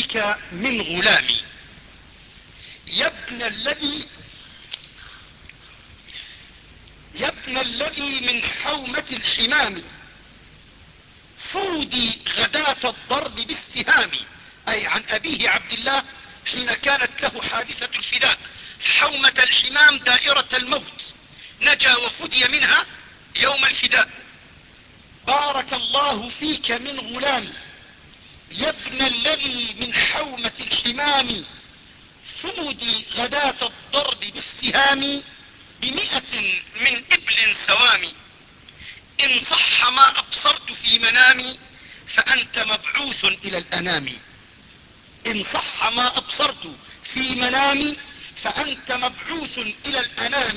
فيك من غلامي. يا ابن الذي يا ابن الذي من حومة الحمام. فودي غداة الضرب بالسهام. أي عن أبيه عبد الله حين كانت له حادثة الفداء. حومة الحمام دائرة الموت. نجا وفدي منها يوم الفداء. بارك الله فيك من غلامي. يا ابن الذي من حومة الحمام فودي غداة الضرب بالسهام بمئة من إبل سوامي إن صح ما أبصرت في منامي فأنت مبعوث إلى الأنام. إن صح ما أبصرت في منامي فأنت مبعوث إلى الأنام.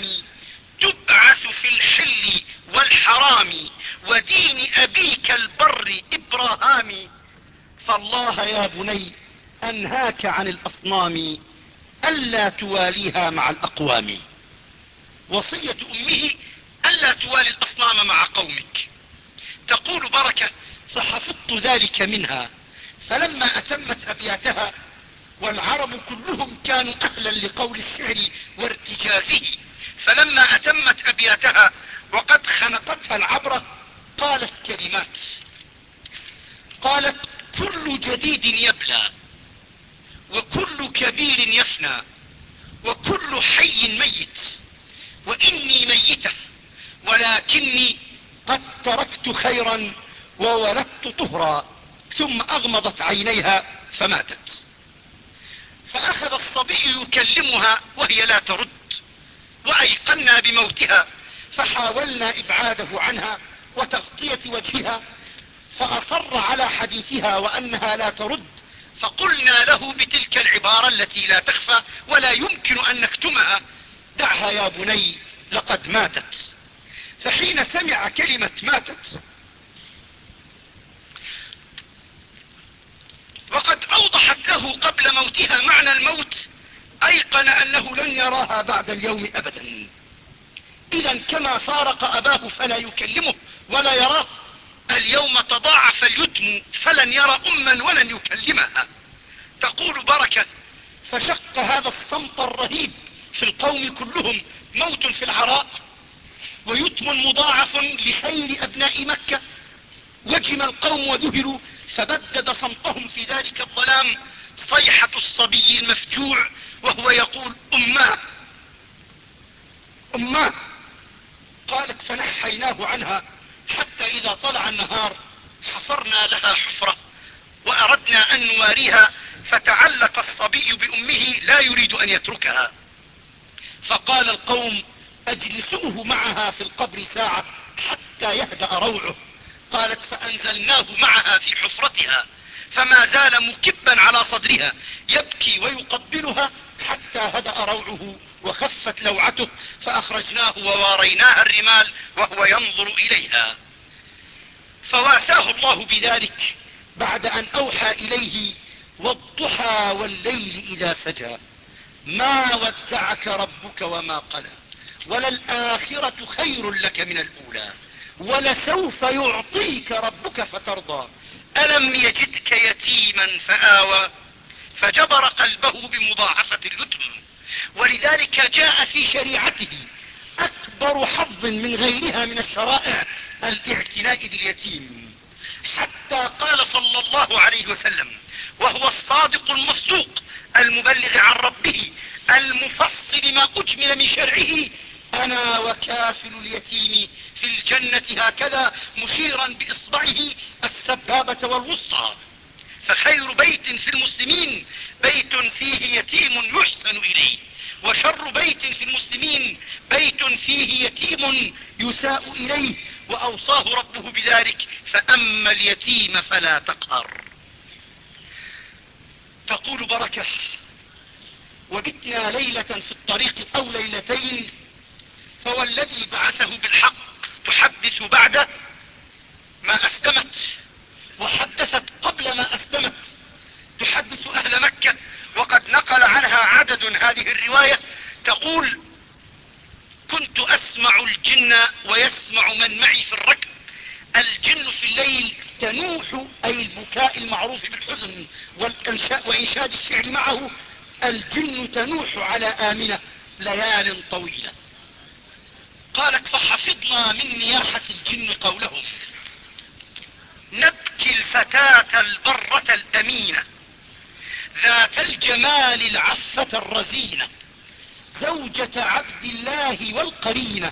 تبعث في الحل والحرام ودين أبيك البر إبراهام فالله يا بني أنهاك عن الأصنام ألا تواليها مع الأقوام. وصية أمه ألا توالي الأصنام مع قومك. تقول بركة فحفظت ذلك منها. فلما أتمت أبياتها والعرب كلهم كانوا أهلا لقول الشعر وارتجازه. فلما أتمت أبياتها وقد خنقتها العبرة قالت كلمات. قالت كل جديد يبلى وكل كبير يفنى وكل حي ميت وإني ميتة ولكني قد تركت خيرا وولدت طهرا ثم أغمضت عينيها فماتت. فأخذ الصبي يكلمها وهي لا ترد وأيقنا بموتها فحاولنا إبعاده عنها وتغطية وجهها فأصر على حديثها وأنها لا ترد. فقلنا له بتلك العبارة التي لا تخفى ولا يمكن أن نكتمها. دعها يا بني لقد ماتت. فحين سمع كلمة ماتت وقد أوضحت له قبل موتها معنى الموت أيقن أنه لن يراها بعد اليوم أبدا. إذا كما فارق أباه فلا يكلمه ولا يراه. اليوم تضاعف اليتم فلن يرى أما ولن يكلمها. تقول بركة فشق هذا الصمت الرهيب في القوم كلهم موت في العراء ويتم مضاعف لخير أبناء مكة. وجم القوم وذهلوا فبدد صمتهم في ذلك الظلام. صيحة الصبي المفجوع وهو يقول أماه أماه قالت فنحيناه عنها. حتى إذا طلع النهار حفرنا لها حفرة وأردنا أن نواريها فتعلق الصبي بأمه لا يريد أن يتركها. فقال القوم أجلسوه معها في القبر ساعة حتى يهدأ روعه. قالت فأنزلناه معها في حفرتها فما زال مكبا على صدرها يبكي ويقبلها حتى هدأ روعه. وخفت لوعته فأخرجناه وواريناها الرمال وهو ينظر إليها. فواساه الله بذلك بعد أن أوحى إليه والضحى والليل إذا سجى. ما ودعك ربك وما قلى. وللآخرة خير لك من الأولى. ولسوف يعطيك ربك فترضى. ألم يجدك يتيما فآوى. فجبر قلبه بمضاعفة اليتم. ولذلك جاء في شريعته أكبر حظ من غيرها من الشرائع الاعتناء باليتيم. حتى قال صلى الله عليه وسلم وهو الصادق المصدوق المبلغ عن ربه المفصل ما أجمل من شرعه أنا وكافل اليتيم في الجنة هكذا مشيرا بإصبعه السبابة والوسطى. فخير بيت في المسلمين بيت فيه يتيم يحسن إليه. وشر بيت في المسلمين بيت فيه يتيم يساء إليه وأوصاه ربه بذلك فأما اليتيم فلا تقهر. تقول بركة وبتنا ليلة في الطريق أو ليلتين فوالذي بعثه بالحق تحدث بعد ما أسلمت وحدثت قبل ما أسلمت تحدث أهل مكة وقد نقل عنها عدد هذه الرواية تقول كنت أسمع الجن ويسمع من معي في الركب. الجن في الليل تنوح أي البكاء المعروف بالحزن وإنشاد الشعر معه. الجن تنوح على آمنة ليال طويلة قالت فحفظنا من نياحة الجن قولهم. نبكي الفتاة البرة الأمينة. ذات الجمال العفة الرزينة زوجة عبد الله والقرينة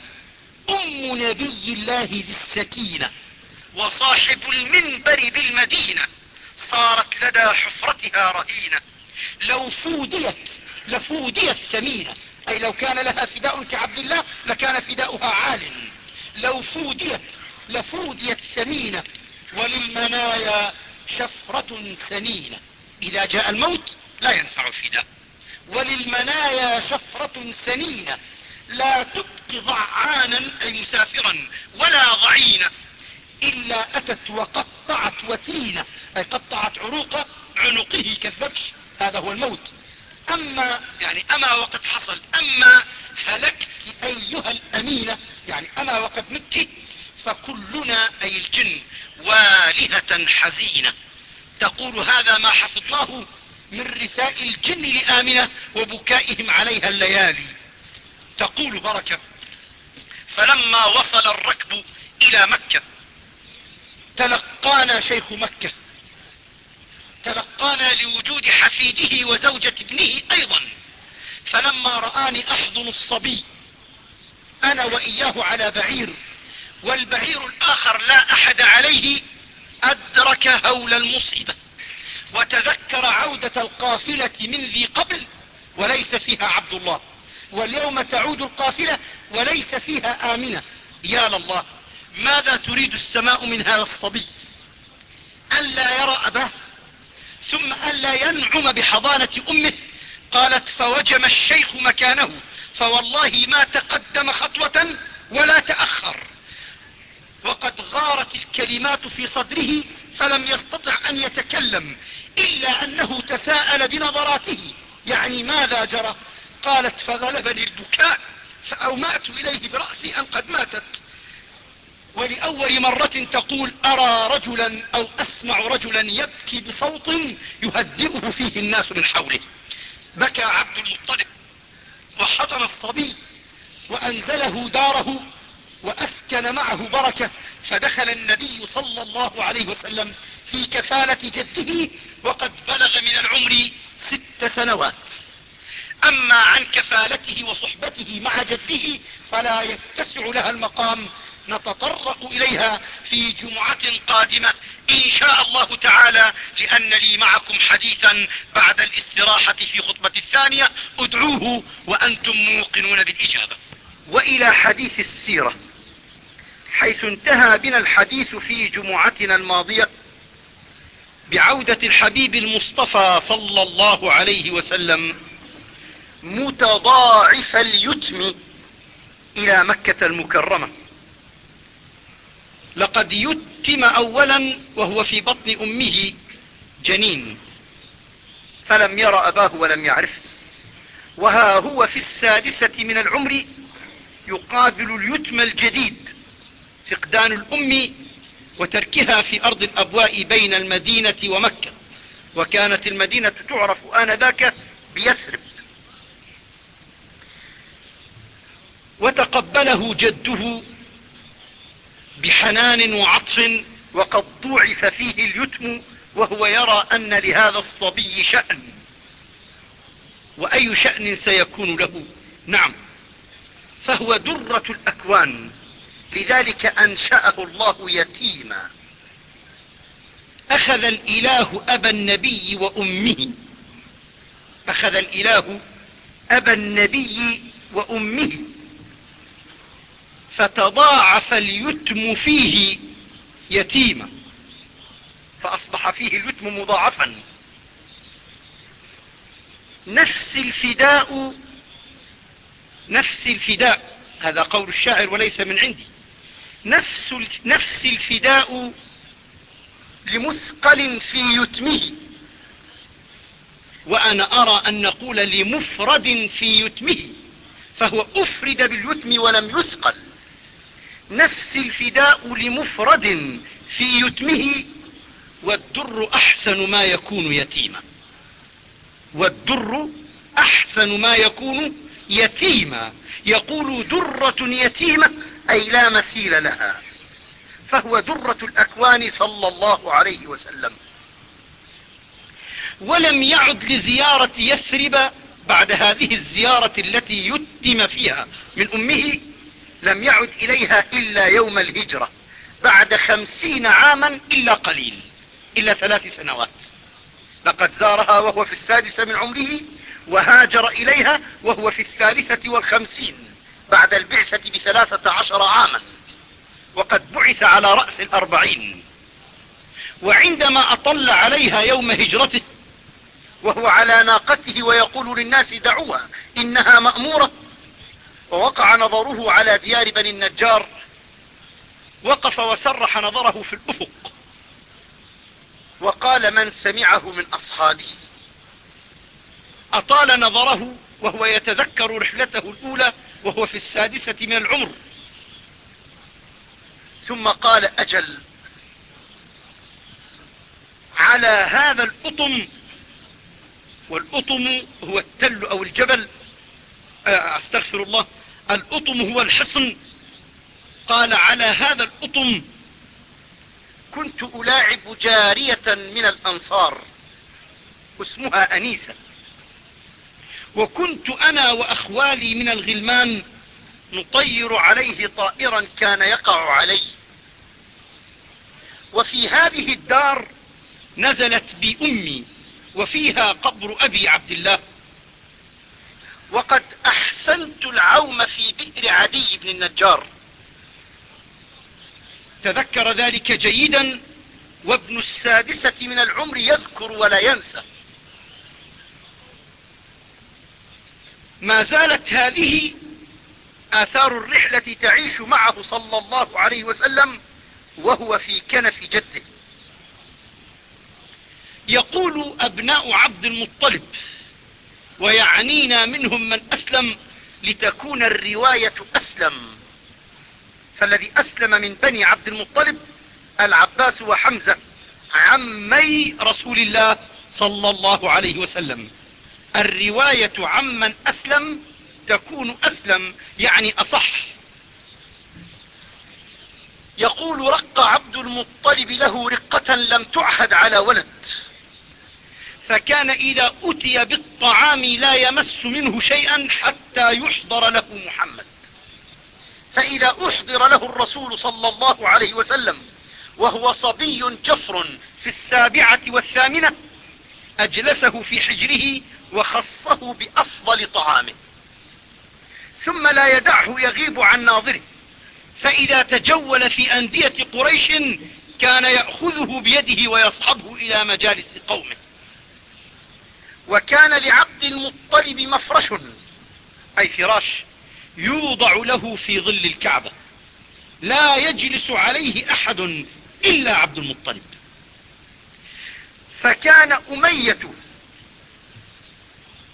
أم نبي الله ذي السكينة وصاحب المنبر بالمدينة صارت لدى حفرتها رهينة. لو فوديت لفوديت ثمينة أي لو كان لها فداء كعبد الله لكان فداؤها عال. لو فوديت لفوديت ثمينة وللمنايا شفرة سنينة. إذا جاء الموت لا ينفع فداء وللمنايا شفرة سنينة لا تبقي ضعانا أي مسافرا ولا ضعينا إلا أتت وقطعت وتينة أي قطعت عروق عنقه كالذبح. هذا هو الموت. أما يعني أما وقد حصل أما هلكت أيها الأمينة يعني أما وقد مت فكلنا أي الجن والهة حزينة. تقول هذا ما حفظناه من رثاء الجن لآمنة وبكائهم عليها الليالي. تقول بركة. فلما وصل الركب إلى مكة تلقانا شيخ مكة. تلقانا لوجود حفيده وزوجة ابنه أيضا. فلما رآني أحضن الصبي أنا وإياه على بعير والبعير الآخر لا أحد عليه أدرك هول المصيبة وتذكر عودة القافلة من ذي قبل وليس فيها عبد الله. واليوم تعود القافلة وليس فيها آمنة. يا لله ماذا تريد السماء من هذا الصبي؟ ألا يرى أباه ثم ألا ينعم بحضانة أمه. قالت فوجم الشيخ مكانه فوالله ما تقدم خطوة ولا تأخر. وقد غارت الكلمات في صدره فلم يستطع أن يتكلم إلا أنه تساءل بنظراته. يعني ماذا جرى؟ قالت فغلبني البكاء فأومأت إليه برأسي أن قد ماتت. ولأول مرة تقول أرى رجلا أو أسمع رجلا يبكي بصوت يهدئه فيه الناس من حوله. بكى عبد المطلب وحضن الصبي وأنزله داره وأسكن معه بركة فدخل النبي صلى الله عليه وسلم في كفالة جده وقد بلغ من العمر ست سنوات. أما عن كفالته وصحبته مع جده فلا يتسع لها المقام نتطرق إليها في جمعة قادمة إن شاء الله تعالى لأن لي معكم حديثا بعد الاستراحة في خطبة الثانية ادعوه وأنتم موقنون بالإجابة. وإلى حديث السيرة. حيث انتهى بنا الحديث في جمعتنا الماضية بعودة الحبيب المصطفى صلى الله عليه وسلم متضاعف اليتم إلى مكة المكرمة. لقد يتم أولا وهو في بطن أمه جنين فلم ير أباه ولم يعرفه وها هو في السادسة من العمر يقابل اليتم الجديد. فقدان الأم وتركها في أرض الأبواء بين المدينة ومكة. وكانت المدينة تعرف آنذاك بيثرب. وتقبله جده بحنان وعطف وقد ضعف فيه اليتم وهو يرى أن لهذا الصبي شأن. وأي شأن سيكون له؟ نعم. فهو درة الأكوان. لذلك أنشأه الله يتيما. أخذ الإله أبا النبي وأمه. أخذ الإله أبا النبي وأمه. فتضاعف اليتم فيه يتيما. فأصبح فيه اليتم مضاعفا. نفس الفداء نفس الفداء. هذا قول الشاعر وليس من عندي. نفس, نفس الفداء لمثقل في يتمه. وأنا أرى أن نقول لمفرد في يتمه فهو أفرد باليتم ولم يثقل. نفس الفداء لمفرد في يتمه والدر أحسن ما يكون يتيما. والدر أحسن ما يكون يتيما. يقول درة يتيمة أي لا مثيل لها فهو درة الأكوان صلى الله عليه وسلم. ولم يعد لزيارة يثرب بعد هذه الزيارة التي يتم فيها من أمه لم يعد إليها إلا يوم الهجرة بعد خمسين عاما إلا قليل إلا ثلاث سنوات. لقد زارها وهو في السادسة من عمره وهاجر إليها وهو في الثالثة والخمسين. بعد البعثة بثلاثة عشر عاما وقد بعث على رأس الأربعين. وعندما أطل عليها يوم هجرته وهو على ناقته ويقول للناس دعوها إنها مأمورة. ووقع نظره على ديار بني النجار وقف وسرح نظره في الأفق. وقال من سمعه من أصحابه. أطال نظره وهو يتذكر رحلته الأولى وهو في السادسة من العمر. ثم قال أجل. على هذا الأطم والأطم هو التل أو الجبل. آه، أستغفر الله. الأطم هو الحصن. قال على هذا الأطم كنت ألاعب جارية من الأنصار اسمها أنيسة. وكنت أنا وأخوالي من الغلمان نطير عليه طائرا كان يقع عليه. وفي هذه الدار نزلت بأمي وفيها قبر أبي عبد الله. وقد أحسنت العوم في بئر عدي بن النجار. تذكر ذلك جيدا وابن السادسة من العمر يذكر ولا ينسى. ما زالت هذه آثار الرحلة تعيش معه صلى الله عليه وسلم وهو في كنف جده. يقول أبناء عبد المطلب ويعنينا منهم من أسلم لتكون الرواية أسلم. فالذي أسلم من بني عبد المطلب العباس وحمزة عمي رسول الله صلى الله عليه وسلم. الرواية عمن أسلم تكون أسلم يعني أصح. يقول رق عبد المطلب له رقة لم تعهد على ولد. فكان إذا أتي بالطعام لا يمس منه شيئا حتى يحضر له محمد. فإذا أحضر له الرسول صلى الله عليه وسلم وهو صبي جفر في السابعة والثامنة أجلسه في حجره وخصه بأفضل طعامه. ثم لا يدعه يغيب عن ناظره. فإذا تجول في أندية قريش كان يأخذه بيده ويصحبه إلى مجالس قومه. وكان لعبد المطلب مفرش أي فراش يوضع له في ظل الكعبة. لا يجلس عليه أحد إلا عبد المطلب. فكان أمية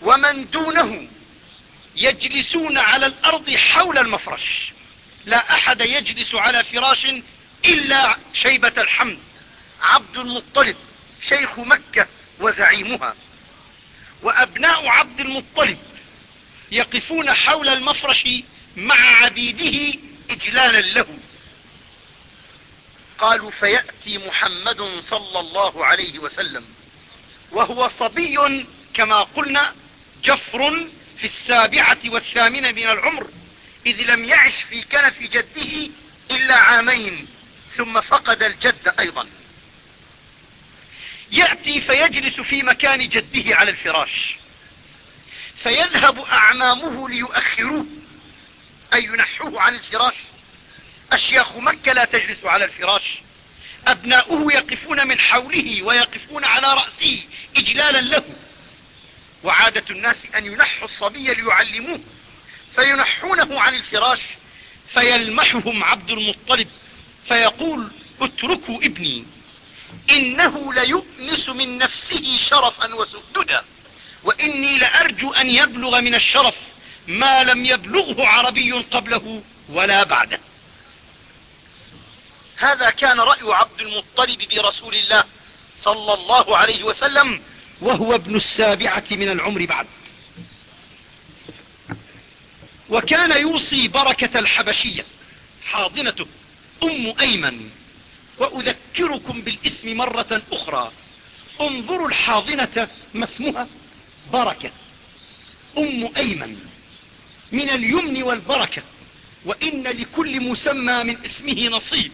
ومن دونه يجلسون على الأرض حول المفرش. لا أحد يجلس على فراش إلا شيبة الحمد عبد المطلب شيخ مكة وزعيمها. وأبناء عبد المطلب يقفون حول المفرش مع عبيده إجلالا له. قالوا فيأتي محمد صلى الله عليه وسلم وهو صبي كما قلنا جفر في السابعة والثامنة من العمر إذ لم يعش في كنف جده إلا عامين ثم فقد الجد أيضا. يأتي فيجلس في مكان جده على الفراش فيذهب أعمامه ليؤخروه أي ينحوه عن الفراش أشياخ مكة لا تجلس على الفراش. أبناؤه يقفون من حوله ويقفون على رأسه إجلالا له. وعادة الناس أن ينحوا الصبي ليعلموه. فينحونه عن الفراش فيلمحهم عبد المطلب. فيقول اتركوا ابني إنه ليؤنس من نفسه شرفا وسؤددا وإني لأرجو أن يبلغ من الشرف ما لم يبلغه عربي قبله ولا بعده. هذا كان رأي عبد المطلب برسول الله صلى الله عليه وسلم وهو ابن السابعة من العمر بعد. وكان يوصي بركة الحبشية حاضنته أم أيمن وأذكركم بالاسم مرة أخرى. انظروا الحاضنة ما اسمها؟ بركة. أم أيمن من اليمن والبركة وإن لكل مسمى من اسمه نصيب.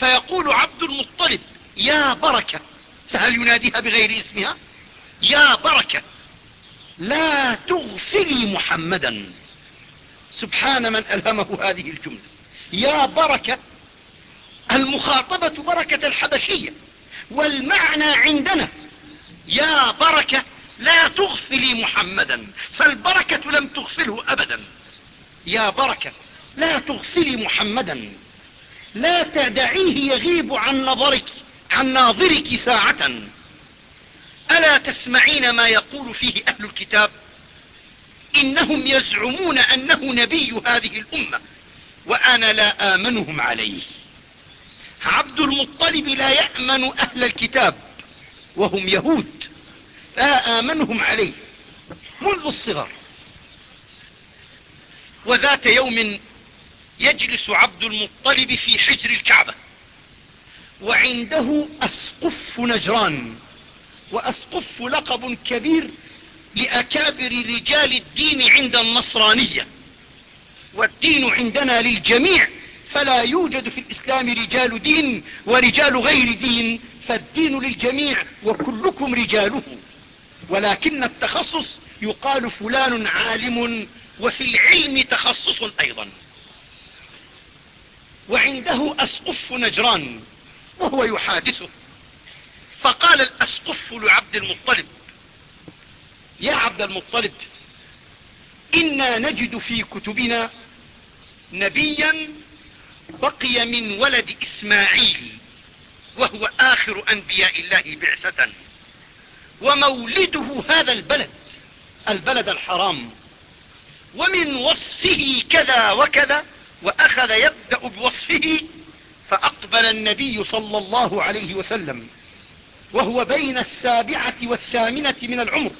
فيقول عبد المطلب يا بركة. فهل يناديها بغير اسمها؟ يا بركة لا تغفلي محمدا. سبحان من ألهمه هذه الجملة. يا بركة المخاطبة بركة الحبشية والمعنى عندنا. يا بركة لا تغفلي محمدا. فالبركة لم تغفله أبدا. يا بركة لا تغفلي محمدا. لا تدعيه يغيب عن نظرك عن ناظرك ساعة. ألا تسمعين ما يقول فيه أهل الكتاب؟ إنهم يزعمون أنه نبي هذه الأمة وأنا لا آمنهم عليه. عبد المطلب لا يأمن أهل الكتاب وهم يهود لا آمنهم عليه. منذ الصغر. وذات يوم يجلس عبد المطلب في حجر الكعبة. وعنده أسقف نجران وأسقف لقب كبير لأكابر رجال الدين عند النصرانية. والدين عندنا للجميع فلا يوجد في الإسلام رجال دين ورجال غير دين فالدين للجميع وكلكم رجاله. ولكن التخصص يقال فلان عالم وفي العلم تخصص أيضا. وعنده أسقف نجران وهو يحادثه. فقال الأسقف لعبد المطلب يا عبد المطلب إنا نجد في كتبنا نبيا بقي من ولد إسماعيل وهو آخر أنبياء الله بعثة ومولده هذا البلد البلد الحرام ومن وصفه كذا وكذا وأخذ يبدأ بوصفه فأقبل النبي صلى الله عليه وسلم وهو بين السابعة والثامنة من العمر.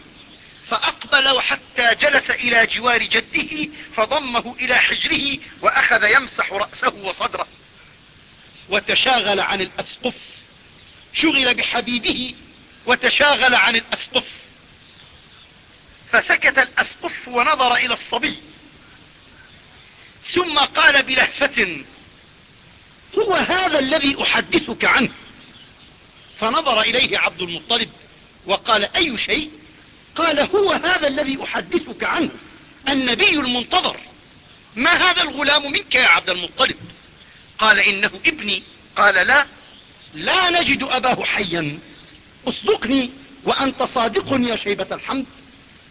فأقبل حتى جلس إلى جوار جده فضمه إلى حجره وأخذ يمسح رأسه وصدره. وتشاغل عن الأسقف. شغل بحبيبه وتشاغل عن الأسقف. فسكت الأسقف ونظر إلى الصبي. ثم قال بلهفة هو هذا الذي أحدثك عنه؟ فنظر إليه عبد المطلب وقال أي شيء؟ قال هو هذا الذي أحدثك عنه النبي المنتظر. ما هذا الغلام منك يا عبد المطلب؟ قال إنه ابني. قال لا لا نجد أباه حيا. أصدقني وأنت صادق يا شيبة الحمد.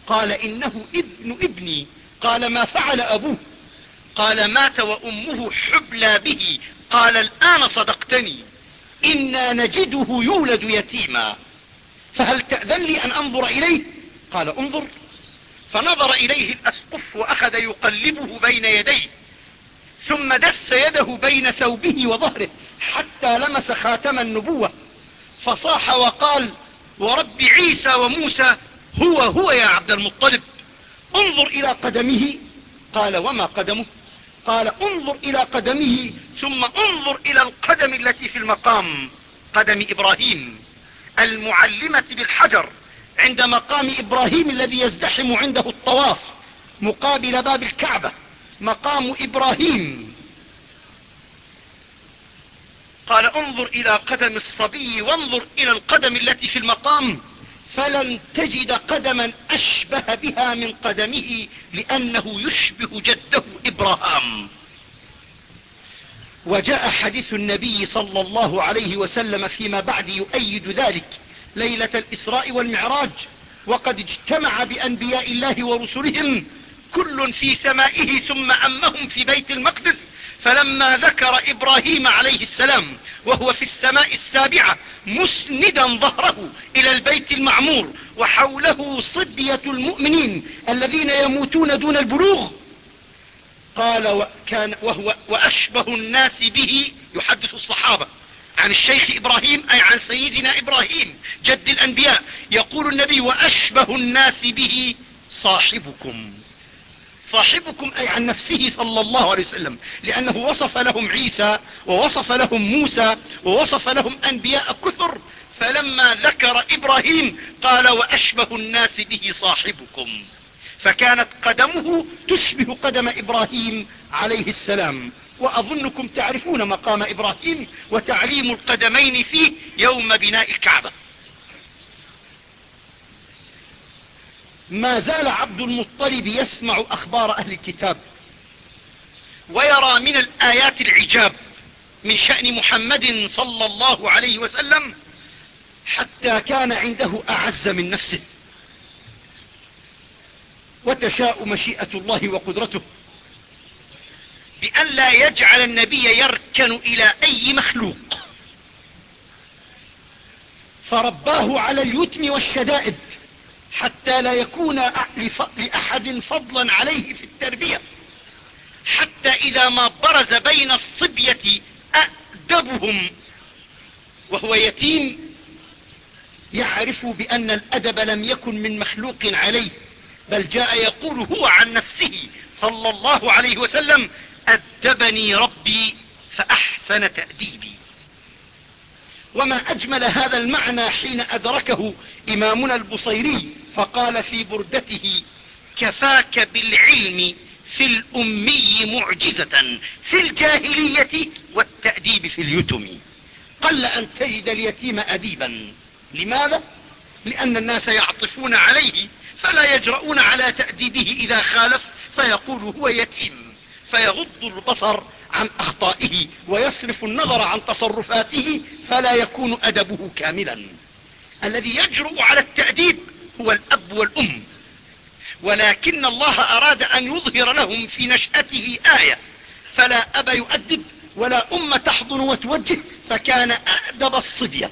قال إنه ابن ابني. قال ما فعل أبوه؟ قال مات وأمه حبلى به. قال الآن صدقتني. إنا نجده يولد يتيما. فهل تأذن لي أن أنظر إليه؟ قال انظر. فنظر إليه الأسقف وأخذ يقلبه بين يديه. ثم دس يده بين ثوبه وظهره حتى لمس خاتم النبوة. فصاح وقال ورب عيسى وموسى هو هو يا عبد المطلب. انظر إلى قدمه. قال وما قدمه؟ قال انظر إلى قدمه ثم انظر إلى القدم التي في المقام. قدم إبراهيم المعلمة بالحجر عند مقام إبراهيم الذي يزدحم عنده الطواف مقابل باب الكعبة مقام إبراهيم. قال انظر إلى قدم الصبي وانظر إلى القدم التي في المقام. فلن تجد قدما أشبه بها من قدمه لأنه يشبه جده إبراهام. وجاء حديث النبي صلى الله عليه وسلم فيما بعد يؤيد ذلك ليلة الإسراء والمعراج وقد اجتمع بأنبياء الله ورسلهم كل في سمائه ثم أمهم في بيت المقدس فلما ذكر إبراهيم عليه السلام وهو في السماء السابعة مسندا ظهره إلى البيت المعمور وحوله صبية المؤمنين الذين يموتون دون البلوغ قال وكان وهو وأشبه الناس به يحدث الصحابة عن الشيخ إبراهيم أي عن سيدنا إبراهيم جد الأنبياء يقول النبي وأشبه الناس به صاحبكم. صاحبكم أي عن نفسه صلى الله عليه وسلم لأنه وصف لهم عيسى ووصف لهم موسى ووصف لهم أنبياء كثر. فلما ذكر إبراهيم قال وأشبه الناس به صاحبكم فكانت قدمه تشبه قدم إبراهيم عليه السلام. وأظنكم تعرفون مقام إبراهيم وتعليم القدمين فيه يوم بناء الكعبة. ما زال عبد المطلب يسمع أخبار أهل الكتاب ويرى من الآيات العجاب من شأن محمد صلى الله عليه وسلم حتى كان عنده أعز من نفسه. وتشاء مشيئة الله وقدرته بأن لا يجعل النبي يركن إلى أي مخلوق. فرباه على اليتم والشدائد. حتى لا يكون لأحد فضلا عليه في التربية. حتى إذا ما برز بين الصبية أدبهم وهو يتيم يعرف بأن الأدب لم يكن من مخلوق عليه بل جاء يقول هو عن نفسه صلى الله عليه وسلم أدبني ربي فأحسن تأديبي. وما أجمل هذا المعنى حين أدركه إمامنا البصيري فقال في بردته كفاك بالعلم في الأمي معجزة في الجاهلية والتأديب في اليتم. قل أن تجد اليتيم أديبا. لماذا؟ لأن الناس يعطفون عليه فلا يجرؤون على تأديبه إذا خالف فيقول هو يتيم. فيغض البصر عن أخطائه ويصرف النظر عن تصرفاته فلا يكون أدبه كاملا. الذي يجرؤ على التأديب هو الأب والأم. ولكن الله أراد أن يظهر لهم في نشأته آية. فلا أب يؤدب ولا أم تحضن وتوجه فكان أأدب الصبية.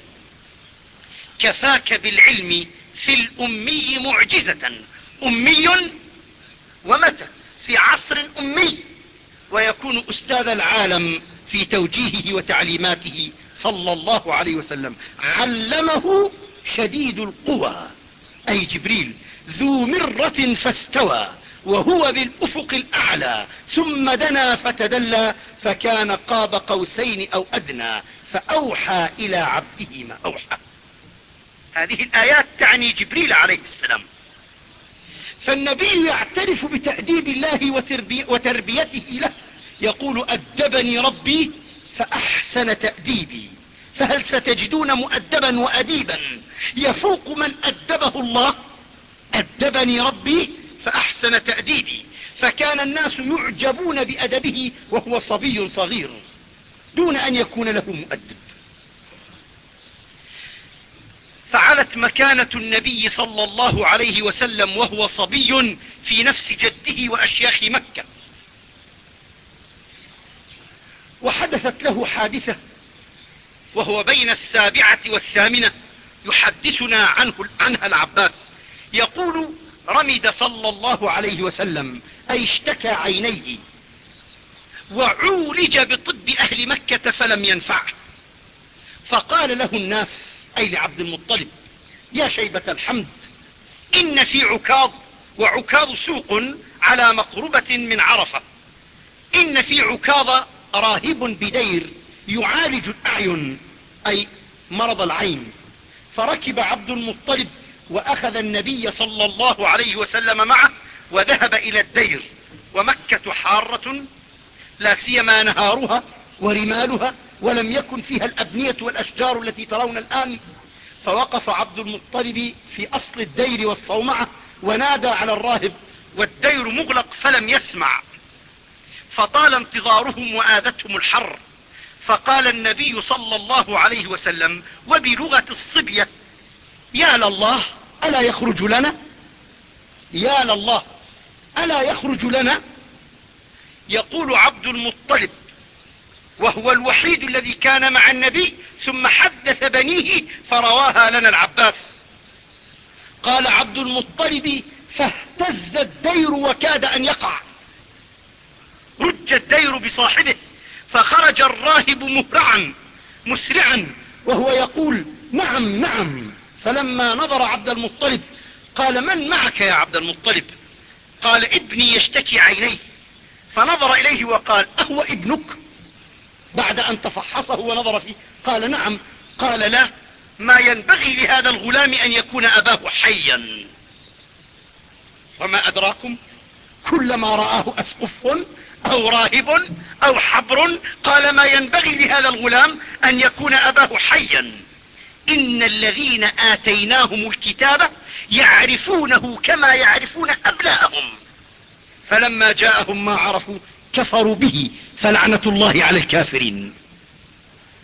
كفاك بالعلم في الأمي معجزة. أمي ومتى؟ في عصر أمي. ويكون أستاذ العالم في توجيهه وتعليماته صلى الله عليه وسلم. علمه شديد القوى. أي جبريل ذو مرة فاستوى وهو بالأفق الأعلى ثم دنا فتدلى فكان قاب قوسين أو أدنى فأوحى إلى عبده ما أوحى. هذه الآيات تعني جبريل عليه السلام. فالنبي يعترف بتأديب الله وتربيته له. يقول أدبني ربي فأحسن تأديبي. فهل ستجدون مؤدبا وأديبا؟ يفوق من أدبه الله. أدبني ربي فأحسن تأديبي. فكان الناس يعجبون بأدبه وهو صبي صغير. دون أن يكون له مؤدب. فعلت مكانة النبي صلى الله عليه وسلم وهو صبي في نفس جده وأشياخ مكة. وحدثت له حادثة وهو بين السابعة والثامنة يحدثنا عنه عنها العباس. يقول رمد صلى الله عليه وسلم أي اشتكى عينيه وعولج بطب أهل مكة فلم ينفعه. فقال له الناس أي لعبد المطلب. يا شيبة الحمد إن في عكاظ وعكاظ سوق على مقربة من عرفة. إن في عكاظ راهب بدير يعالج الأعين أي مرض العين. فركب عبد المطلب وأخذ النبي صلى الله عليه وسلم معه وذهب إلى الدير. ومكة حارة لا سيما نهارها ورمالها ولم يكن فيها الأبنية والأشجار التي ترون الآن فوقف عبد المطلب في أصل الدير والصومعة ونادى على الراهب والدير مغلق فلم يسمع. فطال انتظارهم وآذتهم الحر. فقال النبي صلى الله عليه وسلم وبلغة الصبية يا لله ألا يخرج لنا؟ يا لله ألا يخرج لنا؟ يقول عبد المطلب وهو الوحيد الذي كان مع النبي ثم حدث بنيه فرواها لنا العباس. قال عبد المطلب فاهتز الدير وكاد أن يقع. ضج الدير بصاحبه فخرج الراهب مهرعا مسرعا وهو يقول نعم نعم. فلما نظر عبد المطلب قال من معك يا عبد المطلب؟ قال ابني يشتكي عينيه. فنظر إليه وقال أهو ابنك؟ بعد أن تفحصه ونظر فيه. قال نعم. قال لا. ما ينبغي لهذا الغلام أن يكون أباه حيا. وما أدراكم؟ كلما رآه أسقف أو راهب أو حبر قال ما ينبغي لهذا الغلام أن يكون أباه حيا. إن الذين آتيناهم الكتاب يعرفونه كما يعرفون أبناءهم. فلما جاءهم ما عرفوا كفروا به. فلعنة الله على الكافرين.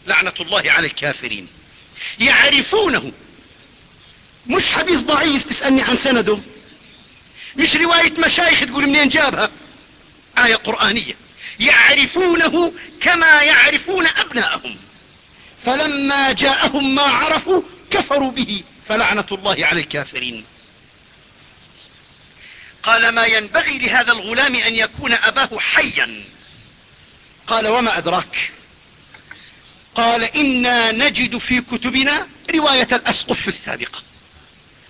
لعنة الله على الكافرين. يعرفونه. مش حديث ضعيف تسألني عن سنده. مش رواية مشايخ تقول منين جابها؟ آية قرآنية. يعرفونه كما يعرفون أبناءهم. فلما جاءهم ما عرفوا كفروا به. فلعنة الله على الكافرين. قال ما ينبغي لهذا الغلام أن يكون أباه حيا. قال وما أدراك؟ قال إنا نجد في كتبنا رواية الأسقف السابقة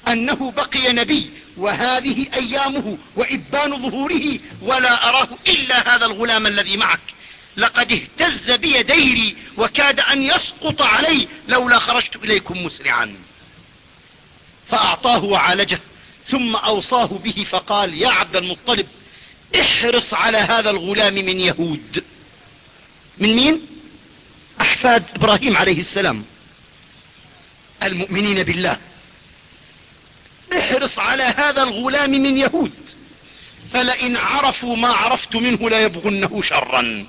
أنه بقي نبي وهذه أيامه وإبان ظهوره ولا أراه إلا هذا الغلام الذي معك. لقد اهتز بي ديري وكاد أن يسقط علي لولا خرجت إليكم مسرعا. فأعطاه وعالجه ثم أوصاه به فقال يا عبد المطلب احرص على هذا الغلام من يهود. من مين؟ أحفاد إبراهيم عليه السلام. المؤمنين بالله. احرص على هذا الغلام من يهود. فلئن عرفوا ما عرفت منه ليبغنه شرا.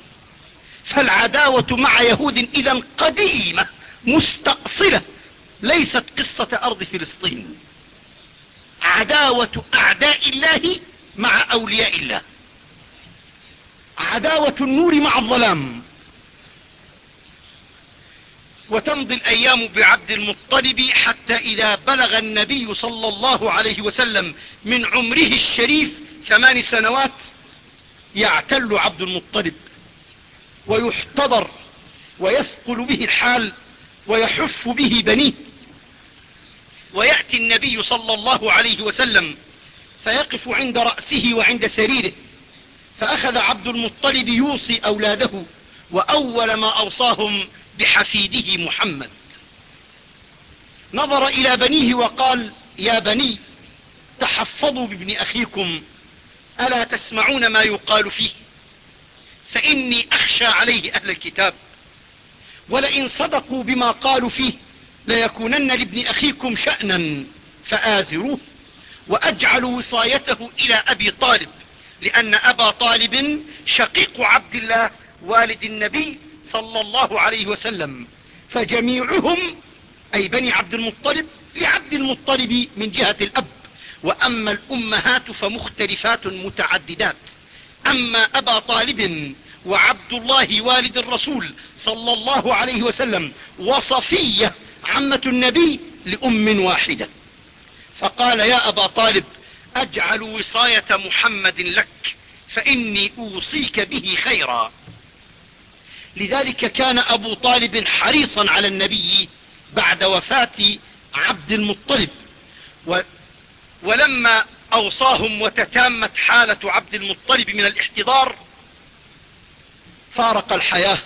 فالعداوة مع يهود إذا قديمة مستأصلة ليست قصة أرض فلسطين. عداوة أعداء الله مع أولياء الله. عداوة النور مع الظلام. وتمضي الأيام بعبد المطلب حتى إذا بلغ النبي صلى الله عليه وسلم من عمره الشريف ثمان سنوات يعتل عبد المطلب ويحتضر ويثقل به الحال ويحف به بنيه. ويأتي النبي صلى الله عليه وسلم فيقف عند رأسه وعند سريره فأخذ عبد المطلب يوصي أولاده وأول ما أوصاهم بحفيده محمد. نظر إلى بنيه وقال يا بني تحفظوا بابن أخيكم ألا تسمعون ما يقال فيه؟ فإني أخشى عليه أهل الكتاب. ولئن صدقوا بما قالوا فيه ليكونن لابن أخيكم شأنا فآزروه وأجعل وصايته إلى أبي طالب لأن أبا طالب شقيق عبد الله والد النبي صلى الله عليه وسلم فجميعهم أي بني عبد المطلب لعبد المطلب من جهة الأب. وأما الأمهات فمختلفات متعددات. أما أبا طالب وعبد الله والد الرسول صلى الله عليه وسلم وصفية عمة النبي لأم واحدة. فقال يا أبا طالب أجعل وصاية محمد لك فإني أوصيك به خيرا. لذلك كان أبو طالب حريصا على النبي بعد وفاة عبد المطلب. و ولما أوصاهم وتتامت حالة عبد المطلب من الاحتضار فارق الحياة.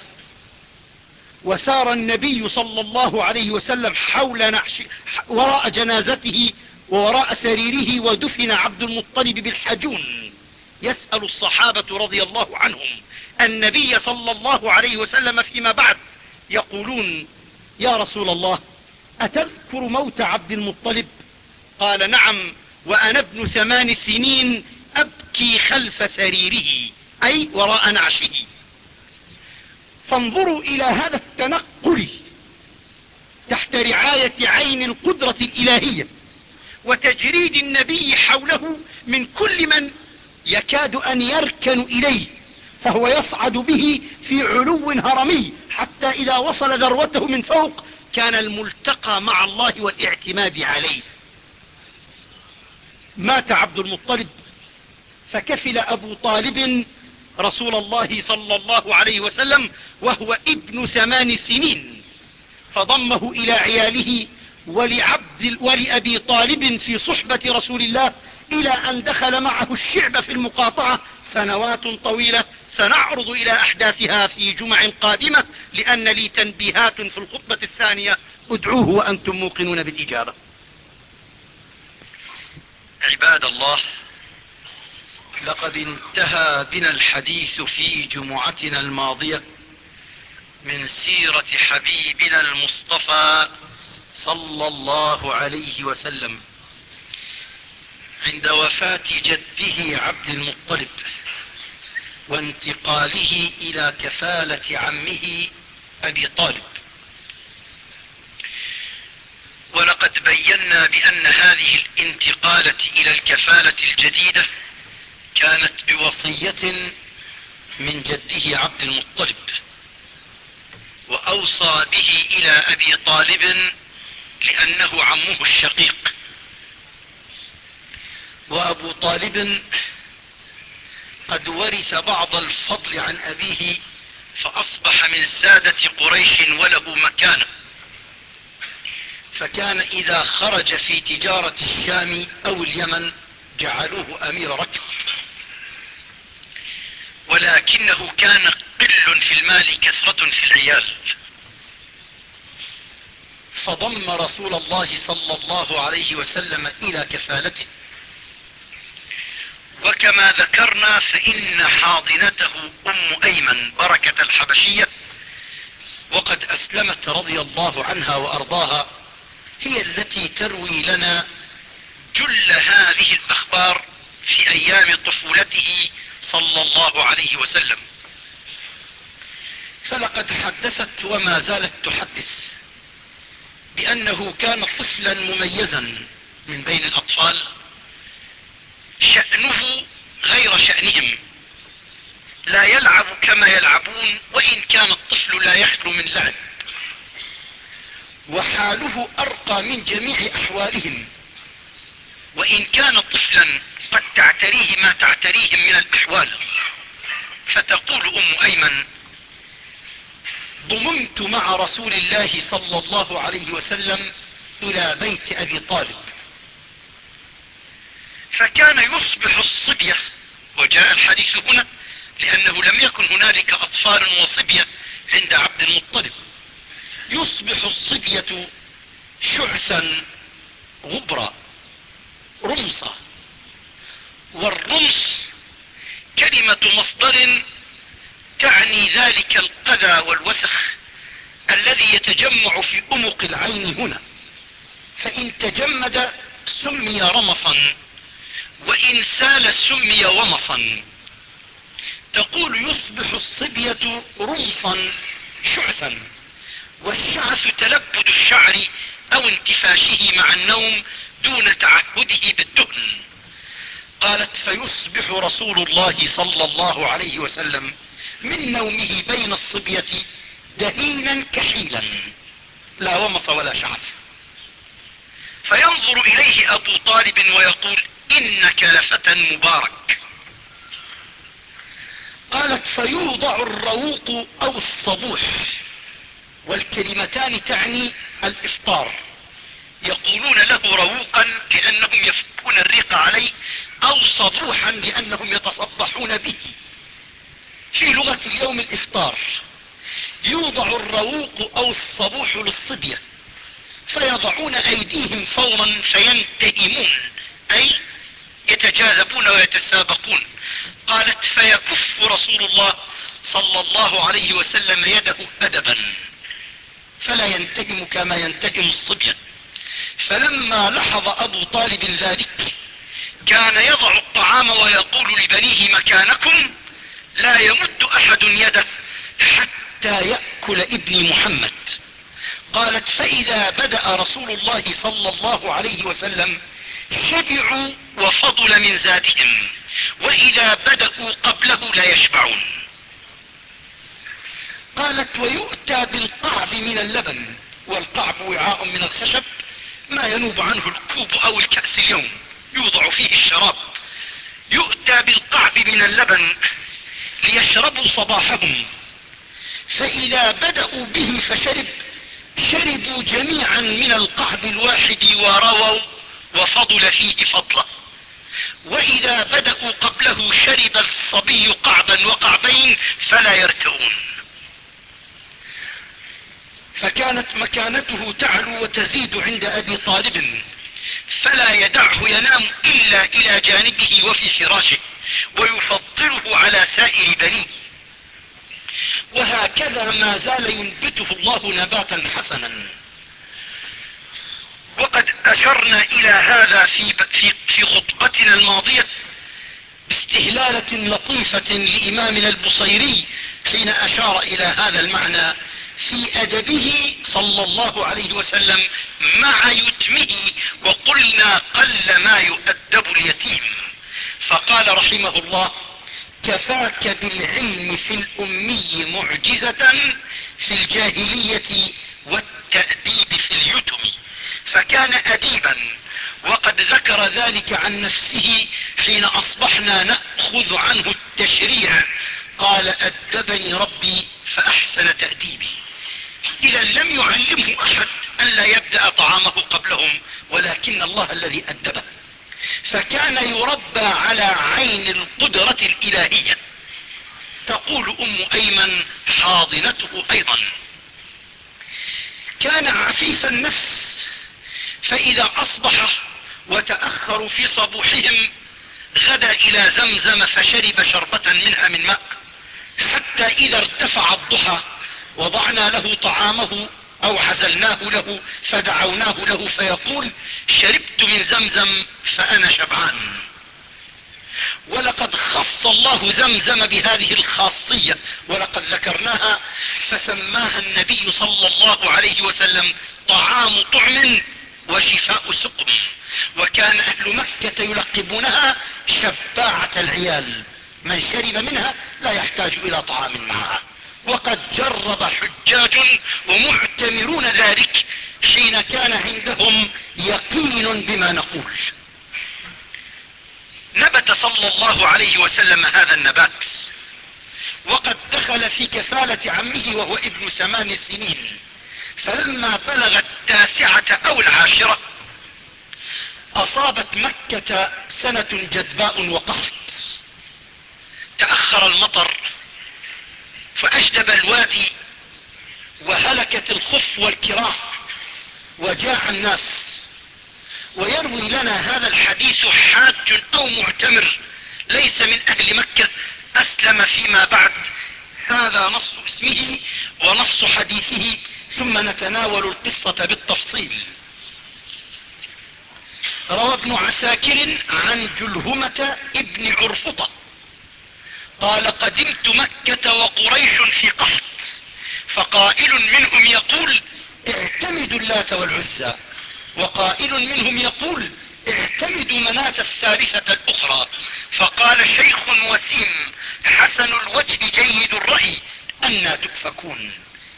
وسار النبي صلى الله عليه وسلم حول نعش وراء جنازته ووراء سريره ودفن عبد المطلب بالحجون. يسأل الصحابة رضي الله عنهم النبي صلى الله عليه وسلم فيما بعد يقولون يا رسول الله أتذكر موت عبد المطلب؟ قال نعم وأنا ابن ثمان سنين أبكي خلف سريره أي وراء نعشه. فانظروا إلى هذا التنقل تحت رعاية عين القدرة الإلهية وتجريد النبي حوله من كل من يكاد أن يركن إليه. فهو يصعد به في علو هرمي حتى إذا وصل ذروته من فوق كان الملتقى مع الله والاعتماد عليه. مات عبد المطلب فكفل أبو طالب رسول الله صلى الله عليه وسلم وهو ابن ثمان سنين فضمه إلى عياله ولعبد ولأبي طالب في صحبة رسول الله إلى أن دخل معه الشعب في المقاطعة سنوات طويلة. سنعرض إلى أحداثها في جمع قادمة لأن لي تنبيهات في الخطبة الثانية. ادعوه وأنتم موقنون بالإجابة. عباد الله لقد انتهى بنا الحديث في جمعتنا الماضية من سيرة حبيبنا المصطفى صلى الله عليه وسلم عند وفاة جده عبد المطلب وانتقاله إلى كفالة عمه أبي طالب. ولقد بينا بأن هذه الانتقالة إلى الكفالة الجديدة كانت بوصية من جده عبد المطلب وأوصى به إلى أبي طالب لأنه عمه الشقيق. وأبو طالب قد ورث بعض الفضل عن أبيه فأصبح من سادة قريش وله مكانه فكان إذا خرج في تجارة الشام أو اليمن جعلوه أمير ركب. ولكنه كان قل في المال كثرة في العيال. فضم رسول الله صلى الله عليه وسلم إلى كفالته. وكما ذكرنا فإن حاضنته أم أيمن بركة الحبشية وقد أسلمت رضي الله عنها وأرضاها هي التي تروي لنا جل هذه الأخبار في أيام طفولته صلى الله عليه وسلم. فلقد حدثت وما زالت تحدث. بأنه كان طفلا مميزا من بين الأطفال شأنه غير شأنهم لا يلعب كما يلعبون وإن كان الطفل لا يخلو من لعب. وحاله أرقى من جميع أحوالهم. وإن كان طفلا قد تعتريه ما تعتريهم من الأحوال. فتقول أم أيمن ضممت مع رسول الله صلى الله عليه وسلم إلى بيت أبي طالب. فكان يصبح الصبية وجاء الحديث هنا لأنه لم يكن هنالك أطفال وصبية عند عبد المطلب. يصبح الصبية شعثا غبرا رمصة والرمص كلمة مصدر تعني ذلك القذى والوسخ الذي يتجمع في أمق العين هنا. فإن تجمد سمي رمصا وإن سال سمي ومصا. تقول يصبح الصبية رمصا شعثا والشعث تلبد الشعر أو انتفاشه مع النوم دون تعهده بالدهن. قالت فيصبح رسول الله صلى الله عليه وسلم من نومه بين الصبية دهينا كحيلا. لا ومص ولا شعر فينظر إليه أبو طالب ويقول إنك لفتى مبارك. قالت فيوضع الروق أو الصبوح والكلمتان تعني الإفطار. يقولون له روقا لأنهم يفكون الريق عليه أو صبوحا لأنهم يتصبحون به. في لغة اليوم الإفطار. يوضع الروق أو الصبوح للصبية فيضعون أيديهم فورا فينتهمون. أي يتجاذبون ويتسابقون. قالت فيكف رسول الله صلى الله عليه وسلم يده أدبا. فلا ينتهم كما ينتهم الصبية فلما لحظ أبو طالب ذلك كان يضع الطعام ويقول لبنيه مكانكم؟ لا يمد أحد يده حتى يأكل ابني محمد. قالت فإذا بدأ رسول الله صلى الله عليه وسلم شبعوا وفضل من زادهم وإذا بدأوا قبله لا يشبعون. قالت ويؤتى بالقعب من اللبن والقعب وعاء من الخشب ما ينوب عنه الكوب أو الكأس اليوم يوضع فيه الشراب. يؤتى بالقعب من اللبن ليشربوا صباحهم. فإذا بدأوا به فشرب شربوا جميعا من القعب الواحد ورووا وفضل فيه فضله. وإذا بدأوا قبله شرب الصبي قعبا وقعبين فلا يرتوون. فكانت مكانته تعلو وتزيد عند أبي طالب فلا يدعه ينام إلا إلى جانبه وفي فراشه. ويفضله على سائر بنيه وهكذا ما زال ينبته الله نباتا حسنا. وقد أشرنا إلى هذا في, في, في خطبتنا الماضية باستهلالة لطيفة لإمامنا البصيري حين أشار إلى هذا المعنى في أدبه صلى الله عليه وسلم مع يتمه وقلنا قل ما يؤدب اليتيم. فقال رحمه الله كفاك بالعلم في الأمي معجزة في الجاهلية والتأديب في اليتم فكان أديبا وقد ذكر ذلك عن نفسه حين أصبحنا نأخذ عنه التشريع قال أدبني ربي فأحسن تأديبي. إذا لم يعلمه أحد أن لا يبدأ طعامه قبلهم ولكن الله الذي أدبه. فكان يربى على عين القدرة الإلهية. تقول أم أيمن حاضنته أيضا. كان عفيف النفس فإذا أصبح وتأخروا في صبوحهم غدا إلى زمزم فشرب شربة منها من ماء حتى إذا ارتفع الضحى وضعنا له طعامه أو عزلناه له فدعوناه له فيقول شربت من زمزم فأنا شبعان. ولقد خص الله زمزم بهذه الخاصية ولقد ذكرناها فسماها النبي صلى الله عليه وسلم طعام طعم وشفاء سقم. وكان أهل مكة يلقبونها شباعة العيال. من شرب منها لا يحتاج إلى طعام معها. وقد جرب حجاج ومعتمرون ذلك حين كان عندهم يقين بما نقول. نبت صلى الله عليه وسلم هذا النبات. وقد دخل في كفالة عمه وهو ابن ثمان سنين. فلما بلغ التاسعة أو العاشرة أصابت مكة سنة جدباء وقحط تأخر المطر فأجدب الوادي وهلكت الخف والكراه وجاع الناس. ويروي لنا هذا الحديث حاج أو معتمر ليس من أهل مكة أسلم فيما بعد. هذا نص اسمه ونص حديثه ثم نتناول القصة بالتفصيل. روى ابن عساكر عن جلهمة ابن عرفطة. قال قدمت مكة وقريش في قحط. فقائل منهم يقول اعتمدوا اللات والعزى. وقائل منهم يقول اعتمدوا مناة الثالثة الأخرى. فقال شيخ وسيم حسن الوجه جيد الرأي أنا تؤفكون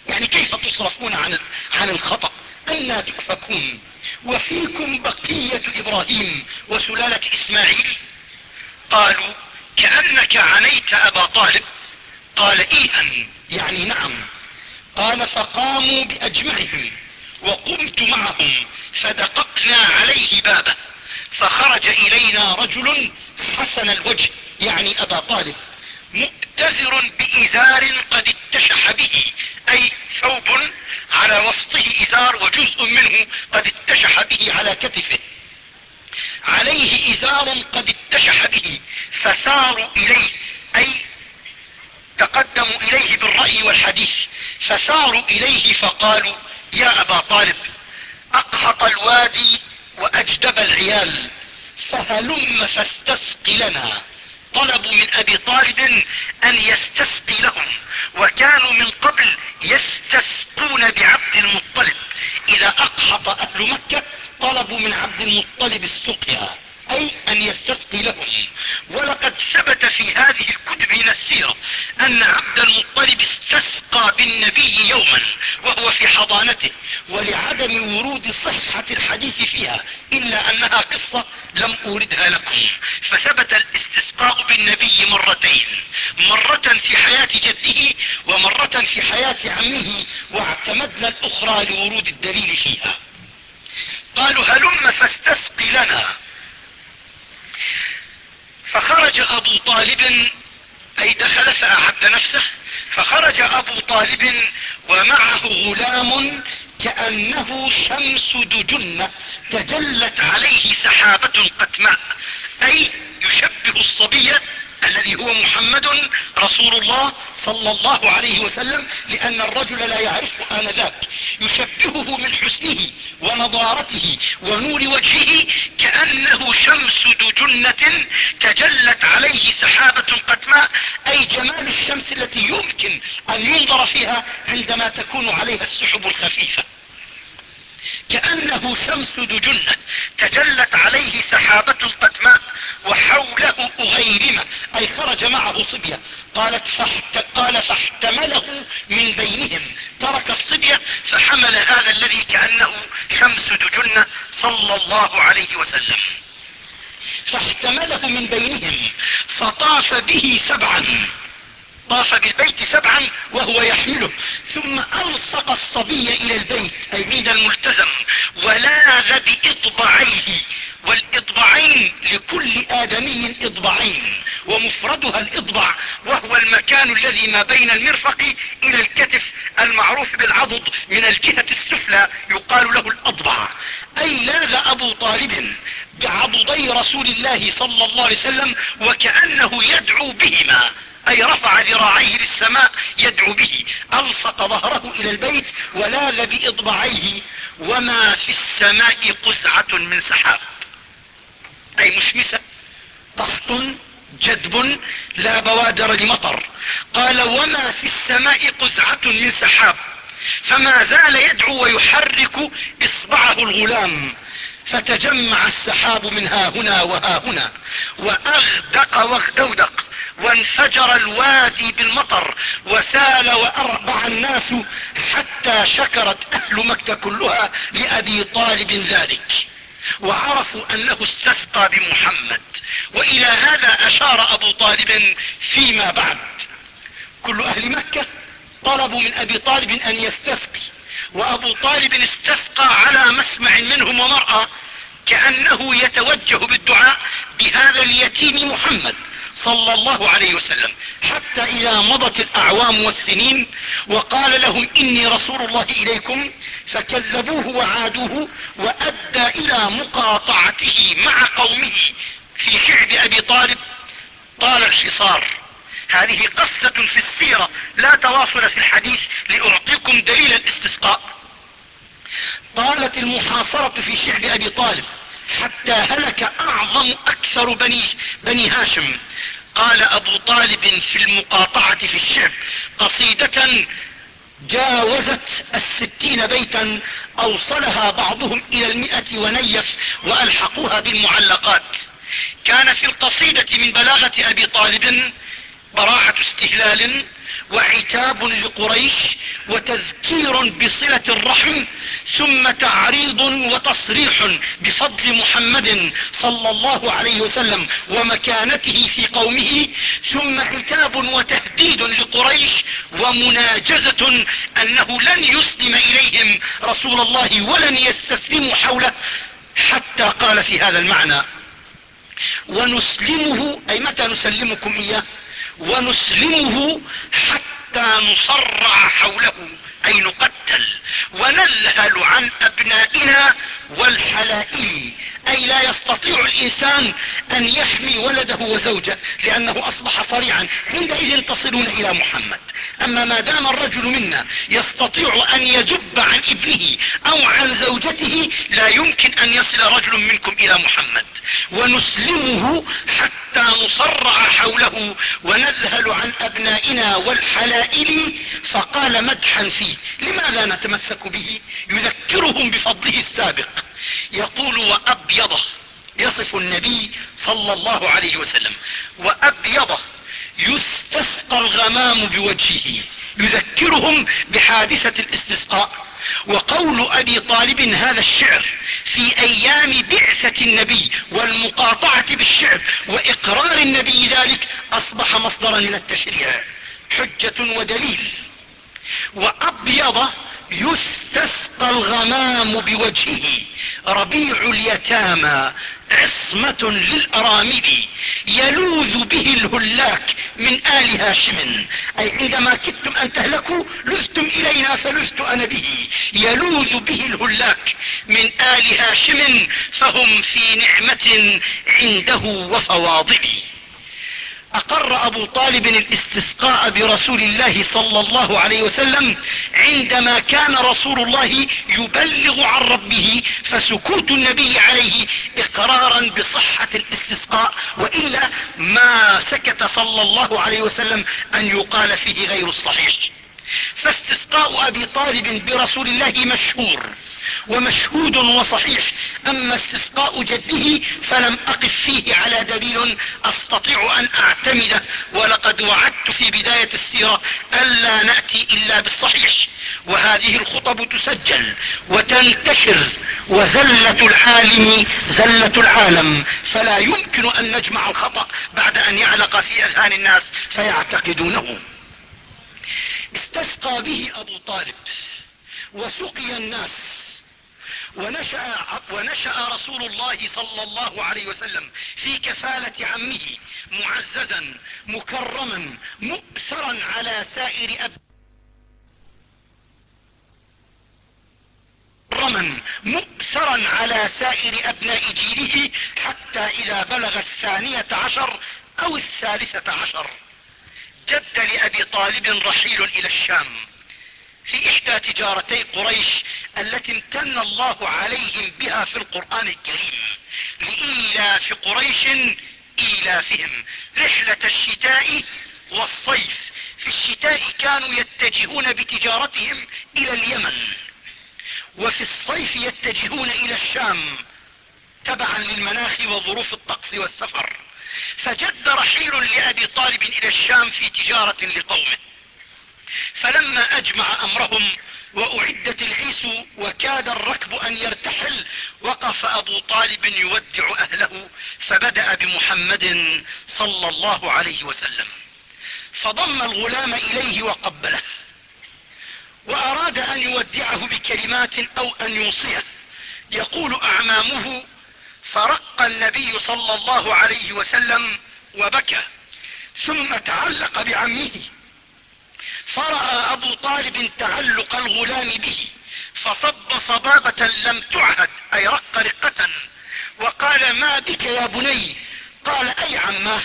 يعني كيف تصرفون عن, عن الخطأ؟ أنا تؤفكون وفيكم بقية إبراهيم وسلالة إسماعيل. قالوا كأنك عنيت أبا طالب. قال إيها يعني نعم. قال فقاموا بأجمعهم وقمت معهم فدققنا عليه بابه. فخرج إلينا رجل حسن الوجه يعني أبا طالب مؤتزر بإزار قد اتشح به أي ثوب على وسطه إزار وجزء منه قد اتشح به على كتفه. عليه إزار قد اتشح به فساروا إليه أي تقدموا إليه بالرأي والحديث. فساروا إليه فقالوا يا أبا طالب أقحط الوادي وأجدب العيال فهلم فاستسق لنا طلبوا من أبي طالب أن يستسقي لهم وكانوا من قبل يستسقون بعبد المطلب. إذا أقحط أهل مكة طلبوا من عبد المطلب السقيا. أي أن يستسقي لهم. ولقد ثبت في هذه الكتب من السيرة أن عبد المطلب استسقى بالنبي يوما وهو في حضانته ولعدم ورود صحة الحديث فيها إلا أنها قصة لم أوردها لكم. فثبت الاستسقاء بالنبي مرتين مرة في حياة جده ومرة في حياة عمه واعتمدنا الأخرى لورود الدليل فيها. قالوا هلم فاستسقي لنا. فخرج أبو طالب أي دخل فأعد نفسه فخرج أبو طالب ومعه غلام كأنه شمس دجنة تجلت عليه سحابة قتماء أي يشبه الصبية الذي هو محمد رسول الله صلى الله عليه وسلم لأن الرجل لا يعرفه آنذاك. يشبهه من حسنه ونضارته ونور وجهه كأنه شمس دجنة تجلت عليه سحابة قتماء أي جمال الشمس التي يمكن أن ينظر فيها عندما تكون عليها السحب الخفيفة. كأنه شمس دجنة تجلت عليه سحابة قتماء وحوله أغيرمة أي خرج معه صبية قالت فاحت... قال فاحتمله من بينهم. ترك الصبية فحمل هذا الذي كأنه شمس دجنة صلى الله عليه وسلم. فاحتمله من بينهم فطاف به سبعا. طاف بالبيت سبعا وهو يحمله ثم ألصق الصبي إلى البيت أي عند الملتزم ولاذ بإطبعيه. والإطبعين لكل آدمي إطبعين ومفردها الإطبع وهو المكان الذي ما بين المرفق إلى الكتف المعروف بالعضد من الجهة السفلى يقال له الأضبع. أي لاذ أبو طالب بعضدي رسول الله صلى الله عليه وسلم وكأنه يدعو بهما. أي رفع ذراعيه للسماء يدعو به ألصق ظهره إلى البيت ولاذ بإضبعيه وما في السماء قزعة من سحاب. أي مشمسة قحط جدب لا بوادر لمطر. قال وما في السماء قزعة من سحاب. فما زال يدعو ويحرك إصبعه الغلام. فتجمع السحاب من ها هنا وها هنا وأغدق واغدودق وانفجر الوادي بالمطر وسال وأربع الناس حتى شكرت أهل مكة كلها لأبي طالب ذلك. وعرفوا أنه استسقى بمحمد. وإلى هذا أشار أبو طالب فيما بعد. كل أهل مكة طلبوا من أبي طالب أن يستسقي. وأبو طالب استسقى على مسمع منهم ومرأى كأنه يتوجه بالدعاء بهذا اليتيم محمد صلى الله عليه وسلم حتى إذا مضت الأعوام والسنين وقال لهم إني رسول الله إليكم فكذبوه وعادوه وأدى إلى مقاطعته مع قومه في شعب أبي طالب طال الحصار. هذه قفزة في السيرة. لا تواصل في الحديث لأعطيكم دليل الاستسقاء. طالت المحاصرة في شعب أبي طالب. حتى هلك أعظم أكثر بني, بني هاشم. قال أبو طالب في المقاطعة في الشعب قصيدة جاوزت الستين بيتا أوصلها بعضهم إلى المئة ونيف وألحقوها بالمعلقات. كان في القصيدة من بلاغة أبي طالب براعة استهلال وعتاب لقريش وتذكير بصلة الرحم ثم تعريض وتصريح بفضل محمد صلى الله عليه وسلم ومكانته في قومه ثم عتاب وتهديد لقريش ومناجزة أنه لن يسلم إليهم رسول الله ولن يستسلموا حوله حتى قال في هذا المعنى ونسلمه أي متى نسلمكم إياه؟ ونسلمه حتى نصرع حوله أي نقتل ونذهل عن أبنائنا والحلائل. أي لا يستطيع الإنسان أن يحمي ولده وزوجه لأنه أصبح صريعا عندئذ تصلون إلى محمد. أما ما دام الرجل منا يستطيع أن يذب عن ابنه أو عن زوجته لا يمكن أن يصل رجل منكم إلى محمد. ونسلمه حتى نصرع حوله ونذهل عن أبنائنا والحلائل. فقال مدحا فيه لماذا نتمسك به؟ يذكرهم بفضله السابق. يقول وابيضه يصف النبي صلى الله عليه وسلم وأبيض يستسقى الغمام بوجهه يذكرهم بحادثة الاستسقاء. وقول أبي طالب هذا الشعر في أيام بعثة النبي والمقاطعة بالشعر وإقرار النبي ذلك أصبح مصدرا من التشريع حجة ودليل. وأبيض يستسقى الغمام بوجهه. ربيع اليتامى عصمة للأرامل يلوذ به الهلاك من آل هاشم. أي عندما كدتم أن تهلكوا لذتم إلينا فلذت أنا به. يلوذ به الهلاك من آل هاشم فهم في نعمة عنده وفواضل أقر أبو طالب الاستسقاء برسول الله صلى الله عليه وسلم عندما كان رسول الله يبلغ عن ربه فسكوت النبي عليه إقرارا بصحة الاستسقاء وإلا ما سكت صلى الله عليه وسلم أن يقال فيه غير الصحيح. فاستسقاء أبي طالب برسول الله مشهور ومشهود وصحيح. أما استسقاء جده فلم أقف فيه على دليل أستطيع أن أعتمده. ولقد وعدت في بداية السيرة ألا نأتي إلا بالصحيح. وهذه الخطب تسجل وتنتشر وزلة العالم زلة العالم. فلا يمكن أن نجمع الخطأ بعد أن يعلق في أذهان الناس فيعتقدونه. استسقى به أبو طالب وسقي الناس ونشأ, ونشأ رسول الله صلى الله عليه وسلم في كفالة عمه معززا مكرما مؤسرا على سائر أب مكرما مؤسرا على سائر أبناء جيله حتى إذا بلغ الثانية عشر أو الثالثة عشر. جد لأبي طالب رحيل إلى الشام. في إحدى تجارتي قريش التي امتن الله عليهم بها في القرآن الكريم لإيلاف قريش إيلافهم. رحلة الشتاء والصيف. في الشتاء كانوا يتجهون بتجارتهم إلى اليمن وفي الصيف يتجهون إلى الشام تبعا للمناخ وظروف الطقس والسفر. فجد رحيل لأبي طالب إلى الشام في تجارة لقومه. فلما أجمع أمرهم وأعدت العيس وكاد الركب أن يرتحل وقف أبو طالب يودع أهله فبدأ بمحمد صلى الله عليه وسلم. فضم الغلام إليه وقبله. وأراد أن يودعه بكلمات أو أن يوصيه. يقول أعمامه فرق النبي صلى الله عليه وسلم وبكى ثم تعلق بعمه. فرأى أبو طالب تعلق الغلام به فصب صبابة لم تعهد أي رق رقة. وقال ما بك يا بني؟ قال أي عماه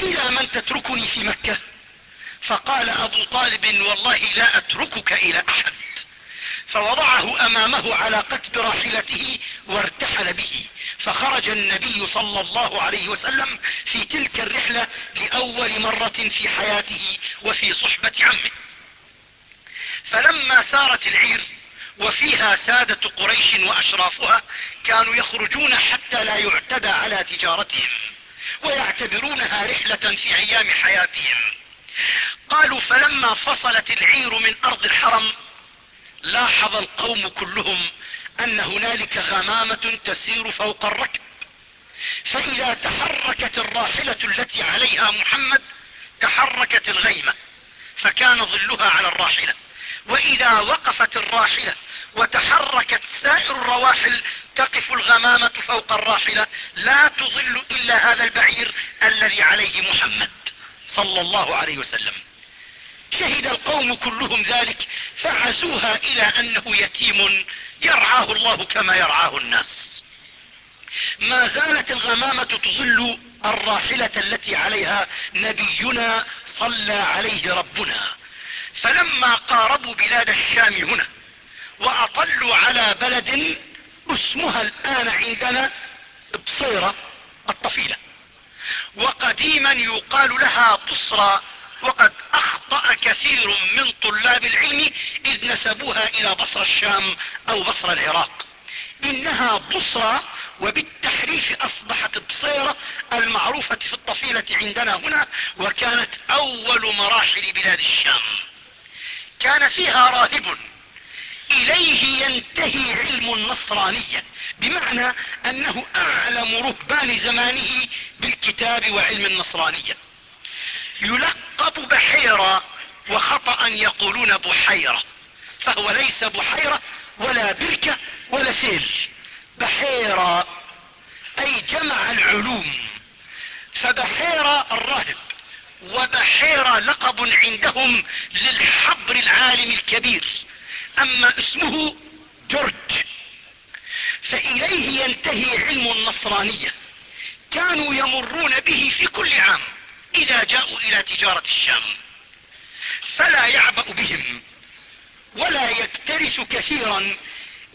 إلى من تتركني في مكة؟ فقال أبو طالب والله لا أتركك إلى أحد. فوضعه أمامه على قتب راحلته وارتحل به. فخرج النبي صلى الله عليه وسلم في تلك الرحلة لأول مرة في حياته وفي صحبة عمه. فلما سارت العير وفيها سادة قريش وأشرافها كانوا يخرجون حتى لا يعتدى على تجارتهم ويعتبرونها رحلة في أيام حياتهم. قالوا فلما فصلت العير من أرض الحرم لاحظ القوم كلهم أن هنالك غمامة تسير فوق الركب. فإذا تحركت الراحلة التي عليها محمد تحركت الغيمة فكان ظلها على الراحلة. وإذا وقفت الراحلة وتحركت سائر الرواحل تقف الغمامة فوق الراحلة لا تظل إلا هذا البعير الذي عليه محمد صلى الله عليه وسلم. شهد القوم كلهم ذلك فعزوها إلى أنه يتيم يرعاه الله كما يرعاه الناس. ما زالت الغمامة تظل الراحلة التي عليها نبينا صلى عليه ربنا. فلما قاربوا بلاد الشام هنا وأطلوا على بلد اسمها الآن عندنا بصيرة الطفيلة وقديما يقال لها بصرى وقد أخطأ كثير من طلاب العلم إذ نسبوها إلى بصر الشام أو بصر العراق. إنها بصرى وبالتحريف أصبحت بصيرة المعروفة في الطفيلة عندنا هنا وكانت أول مراحل بلاد الشام. كان فيها راهب. إليه ينتهي علم النصرانية بمعنى أنه أعلم رهبان زمانه بالكتاب وعلم النصرانية. يلقب بحيرة وخطأ يقولون بحيرة فهو ليس بحيرة ولا بركة ولا سيل. بحيرة أي جمع العلوم فبحيرة الراهب وبحيرة لقب عندهم للحبر العالم الكبير. أما اسمه جورج فإليه ينتهي علم النصرانية. كانوا يمرون به في كل عام. إذا جاءوا إلى تجارة الشام فلا يعبأ بهم ولا يكترث كثيرا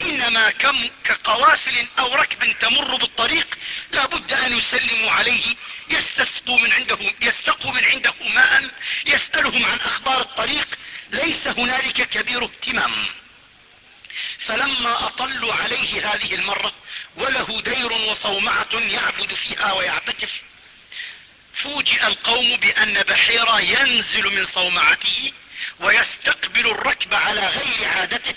إنما كم كقوافل أو ركب تمر بالطريق لا بد أن يسلموا عليه يستسقوا من عنده يستقوا من عنده ماء يسألهم عن أخبار الطريق ليس هنالك كبير اهتمام. فلما أطلوا عليه هذه المرة وله دير وصومعة يعبد فيها ويعتكف فوجئ القوم بأن بحيرة ينزل من صومعته ويستقبل الركب على غير عادته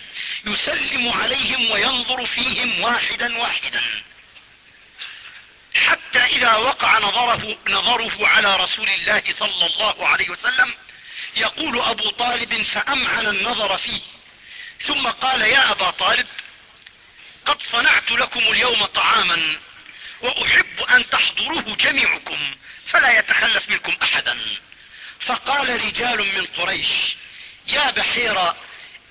يسلم عليهم وينظر فيهم واحدا واحدا. حتى إذا وقع نظره, نظره على رسول الله صلى الله عليه وسلم يقول أبو طالب فأمعن النظر فيه. ثم قال يا أبا طالب قد صنعت لكم اليوم طعاما وأحب أن تحضروه جميعكم. فلا يتخلف منكم أحدا. فقال رجال من قريش يا بحيرة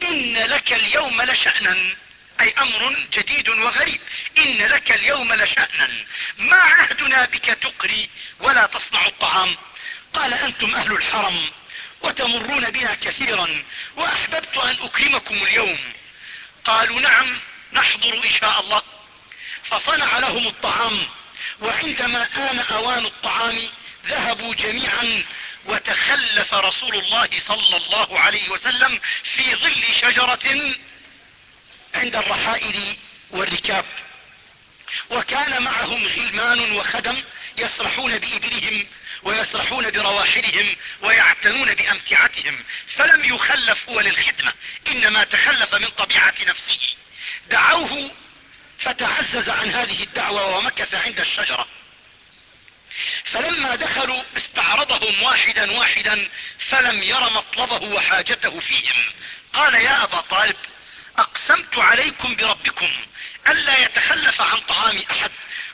إن لك اليوم لشأنا أي أمر جديد وغريب إن لك اليوم لشأنا ما عهدنا بك تقري ولا تصنع الطعام. قال أنتم أهل الحرم وتمرون بنا كثيرا وأحببت أن أكرمكم اليوم. قالوا نعم نحضر إن شاء الله. فصنع لهم الطعام. وعندما آن أوان الطعام ذهبوا جميعا وتخلف رسول الله صلى الله عليه وسلم في ظل شجرة عند الرحائل والركاب. وكان معهم غلمان وخدم يسرحون بإبلهم ويسرحون برواحلهم ويعتنون بأمتعتهم فلم يخلف هو للخدمة إنما تخلف من طبيعة نفسه. دعوه فتعزز عن هذه الدعوة ومكث عند الشجرة. فلما دخلوا استعرضهم واحدا واحدا فلم ير مطلبه وحاجته فيهم. قال يا أبا طالب أقسمت عليكم بربكم ألا يتخلف عن طعام أحد.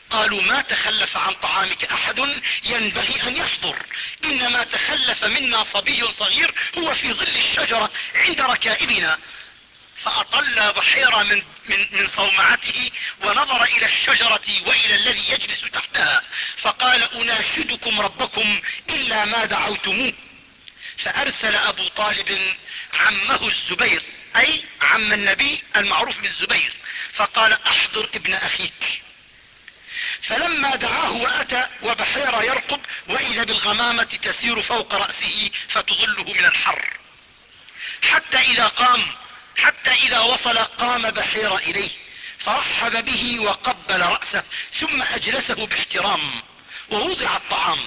قالوا ما تخلف عن طعامك أحد؟ ينبغي أن يحضر. إنما تخلف منا صبي صغير هو في ظل الشجرة عند ركائبنا. فأطل بحيرة من, من, من صومعته ونظر إلى الشجرة وإلى الذي يجلس تحتها. فقال أناشدكم ربكم إلا ما دعوتموه. فأرسل أبو طالب عمه الزبير أي عم النبي المعروف بالزبير فقال أحضر ابن أخيك. فلما دعاه وأتى وبحيرة يرقب وإذا بالغمامة تسير فوق رأسه فتظله من الحر. حتى إذا قام حتى إذا وصل قام بحيرة إليه فرحب به وقبل رأسه ثم أجلسه باحترام ووضع الطعام.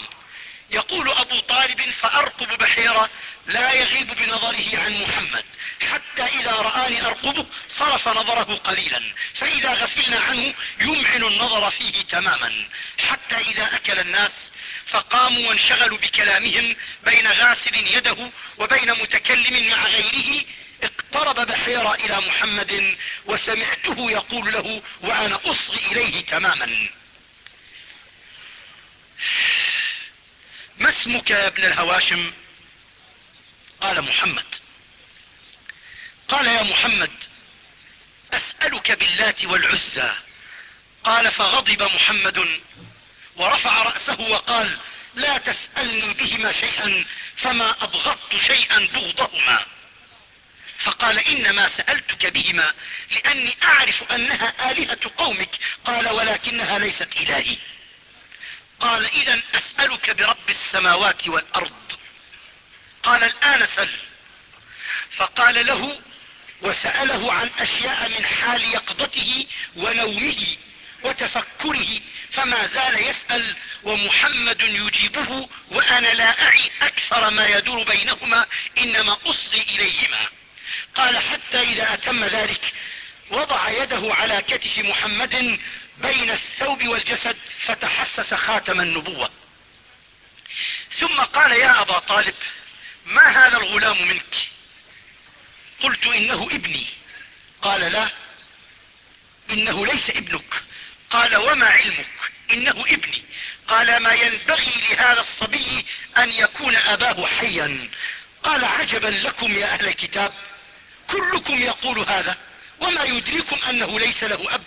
يقول أبو طالب فأرقب بحيرة لا يغيب بنظره عن محمد. حتى إذا رآني أرقبه صرف نظره قليلا. فإذا غفلنا عنه يمعن النظر فيه تماما. حتى إذا أكل الناس فقاموا وانشغلوا بكلامهم بين غاسل يده وبين متكلم مع غيره اقترب بحيرة إلى محمد وسمعته يقول له وأنا أصغي إليه تماما. ما اسمك يا ابن الهواشم؟ قال محمد. قال يا محمد أسألك باللات والعزى. قال فغضب محمد ورفع رأسه وقال لا تسألني بهما شيئا فما أبغضت شيئا بغضهما. فقال إنما سألتك بهما لأني أعرف أنها آلهة قومك. قال ولكنها ليست إلهي. قال اذا أسألك برب السماوات والأرض. قال الآن سل. فقال له وسأله عن أشياء من حال يقظته ونومه وتفكره فما زال يسأل ومحمد يجيبه وأنا لا أعي أكثر ما يدور بينهما إنما أصغي إليهما. قال حتى إذا أتم ذلك وضع يده على كتف محمد بين الثوب والجسد فتحسس خاتم النبوة. ثم قال يا أبا طالب ما هذا الغلام منك؟ قلت إنه ابني. قال لا إنه ليس ابنك. قال وما علمك؟ إنه ابني. قال ما ينبغي لهذا الصبي أن يكون أباه حيا. قال عجبا لكم يا أهل الكتاب كلكم يقول هذا وما يدريكم أنه ليس له أب.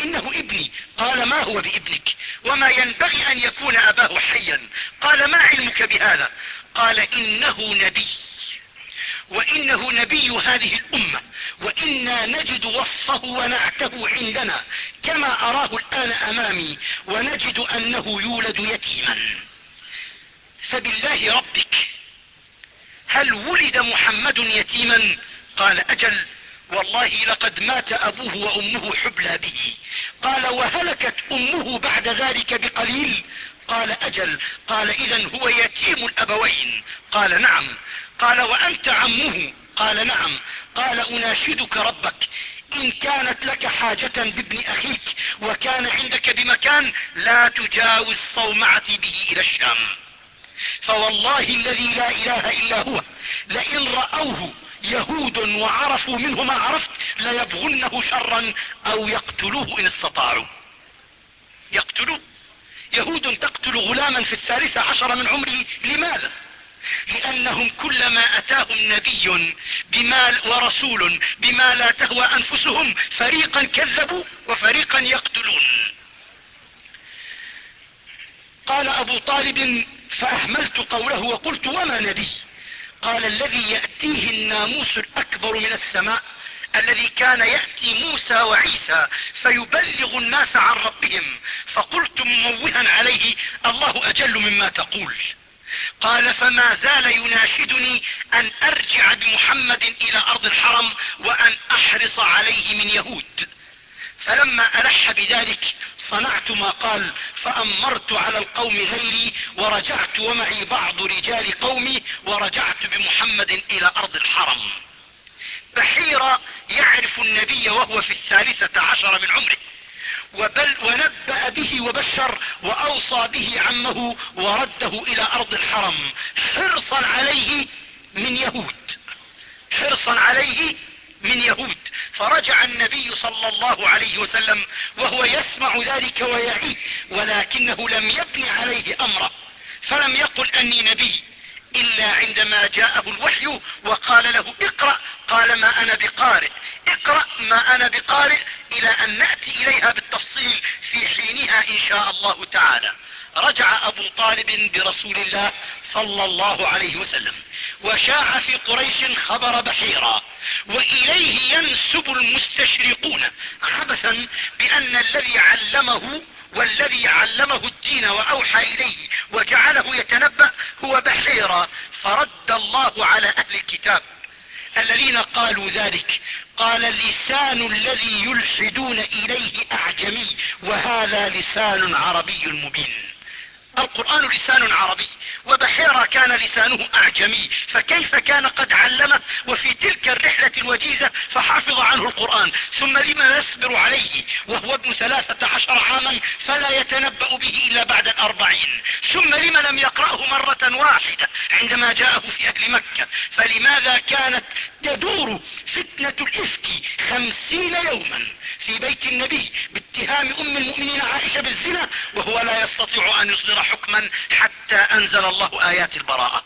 إنه ابني. قال ما هو بابنك؟ وما ينبغي أن يكون أباه حيا. قال ما علمك بهذا؟ قال إنه نبي. وإنه نبي هذه الأمة. وإنا نجد وصفه ونعته عندنا. كما أراه الآن أمامي. ونجد أنه يولد يتيما. فبالله ربك هل ولد محمد يتيما؟ قال أجل والله لقد مات أبوه وأمه حبلى به. قال وهلكت أمه بعد ذلك بقليل؟ قال أجل. قال إذا هو يتيم الأبوين. قال نعم. قال وأنت عمه؟ قال نعم. قال أناشدك ربك. إن كانت لك حاجة بابن أخيك وكان عندك بمكان لا تجاوز صومعتي به إلى الشام. فوالله الذي لا إله إلا هو لئن رأوه يهود وعرفوا منه ما عرفت ليبغنه شرا أو يقتلوه إن استطاعوا. يقتلوه. يهود تقتل غلاما في الثالثة عشر من عمره. لماذا؟ لأنهم كلما أتاهم نبي بما ورسول بما لا تهوى أنفسهم فريقا كذبوا وفريقا يقتلون. قال أبو طالب فأهملت قوله وقلت وما نبي؟ قال الذي يأتيه الناموس الأكبر من السماء الذي كان يأتي موسى وعيسى فيبلغ الناس عن ربهم. فقلت مموها عليه الله أجل مما تقول. قال فما زال يناشدني أن أرجع بمحمد إلى أرض الحرم وأن أحرص عليه من يهود. فلما ألح بذلك صنعت ما قال فأمرت على القوم غيري ورجعت ومعي بعض رجال قومي ورجعت بمحمد إلى أرض الحرم. بحيرة يعرف النبي وهو في الثالثة عشر من عمره. وبل ونبأ به وبشر وأوصى به عمه ورده إلى أرض الحرم. حرصا عليه من يهود. حرصا عليه من يهود. فرجع النبي صلى الله عليه وسلم وهو يسمع ذلك ويعيه ولكنه لم يبن عليه أمره. فلم يقل أني نبي إلا عندما جاءه الوحي وقال له اقرأ قال ما أنا بقارئ. اقرأ ما أنا بقارئ إلى أن نأتي إليها بالتفصيل في حينها إن شاء الله تعالى. رجع أبو طالب برسول الله صلى الله عليه وسلم وشاع في قريش خبر بحيرة وإليه ينسب المستشرقون عبثا بأن الذي علمه والذي علمه الدين وأوحى إليه وجعله يتنبأ هو بحيرة فرد الله على أهل الكتاب. الذين قالوا ذلك قال اللسان الذي يلحدون إليه أعجمي وهذا لسان عربي مبين. القرآن لسان عربي وبحيرة كان لسانه أعجمي فكيف كان قد علمه؟ وفي تلك الرحلة الوجيزة فحفظ عنه القرآن ثم لما يصبر عليه؟ وهو ابن ثلاثة عشر عاما فلا يتنبأ به إلا بعد الأربعين. ثم لما لم يقرأه مرة واحدة عندما جاءه في أهل مكة؟ فلماذا كانت تدور فتنة الإفك خمسين يوما؟ في بيت النبي باتهام أم المؤمنين عائشة بالزنا وهو لا يستطيع أن يصدر حكما حتى أنزل الله آيات البراءة.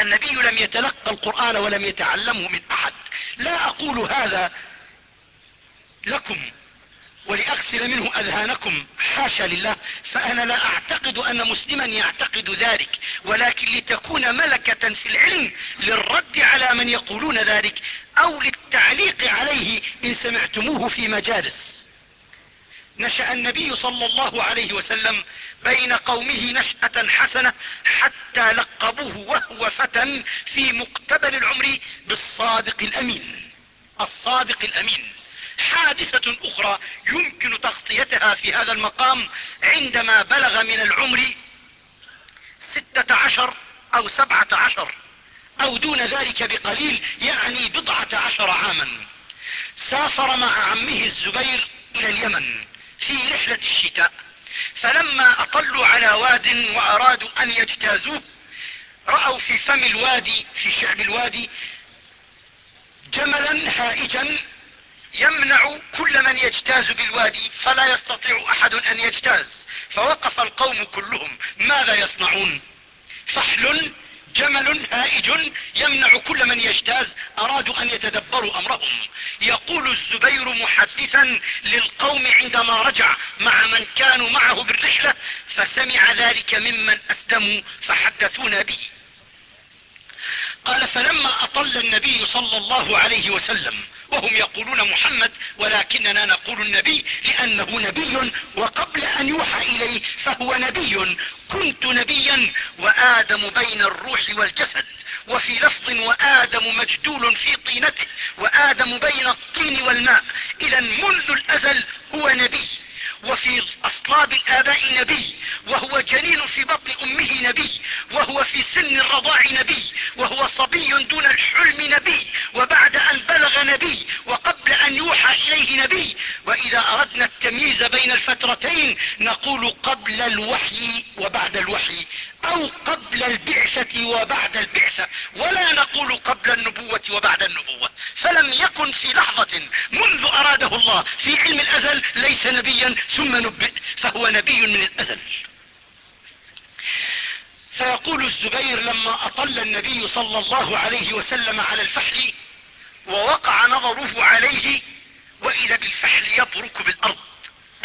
النبي لم يتلقى القرآن ولم يتعلمه من أحد. لا أقول هذا لكم ولأغسل منه أذهانكم حاشا لله فأنا لا أعتقد أن مسلما يعتقد ذلك. ولكن لتكون ملكة في العلم للرد على من يقولون ذلك أو للتعليق عليه إن سمعتموه في مجالس. نشأ النبي صلى الله عليه وسلم بين قومه نشأة حسنة حتى لقبوه وهو فتى في مقتبل العمر بالصادق الأمين. الصادق الأمين. حادثة أخرى يمكن تغطيتها في هذا المقام عندما بلغ من العمر ستة عشر أو سبعة عشر. أو دون ذلك بقليل يعني بضعة عشر عاما. سافر مع عمه الزبير إلى اليمن في رحلة الشتاء فلما أطلوا على واد وأرادوا أن يجتازوه رأوا في فم الوادي في شعب الوادي جملا هائجا يمنع كل من يجتاز بالوادي فلا يستطيع أحد أن يجتاز. فوقف القوم كلهم ماذا يصنعون؟ فحل جمل هائج يمنع كل من يجتاز أرادوا أن يتدبروا أمرهم. يقول الزبير محدثا للقوم عندما رجع مع من كانوا معه بالرحلة فسمع ذلك ممن أسلموا فحدثونا به. قال فلما أطل النبي صلى الله عليه وسلم وهم يقولون محمد ولكننا نقول النبي لأنه نبي وقبل أن يوحى إليه فهو نبي. كنت نبيا وآدم بين الروح والجسد وفي لفظ وآدم مجدول في طينته وآدم بين الطين والماء. اذا منذ الأزل هو نبي. وفي أصلاب الآباء نبي وهو جنين في بطن أمه نبي وهو في سن الرضاع نبي وهو صبي دون الحلم نبي وبعد أن بلغ نبي وقبل أن يوحى إليه نبي. وإذا أردنا التمييز بين الفترتين نقول قبل الوحي وبعد الوحي. أو قبل البعثة وبعد البعثة. ولا نقول قبل النبوة وبعد النبوة. فلم يكن في لحظة منذ أراده الله في علم الأزل ليس نبيا ثم نبئ فهو نبي من الأزل. فيقول الزبير لما أطل النبي صلى الله عليه وسلم على الفحل ووقع نظره عليه وإذا بالفحل يبرك بالأرض.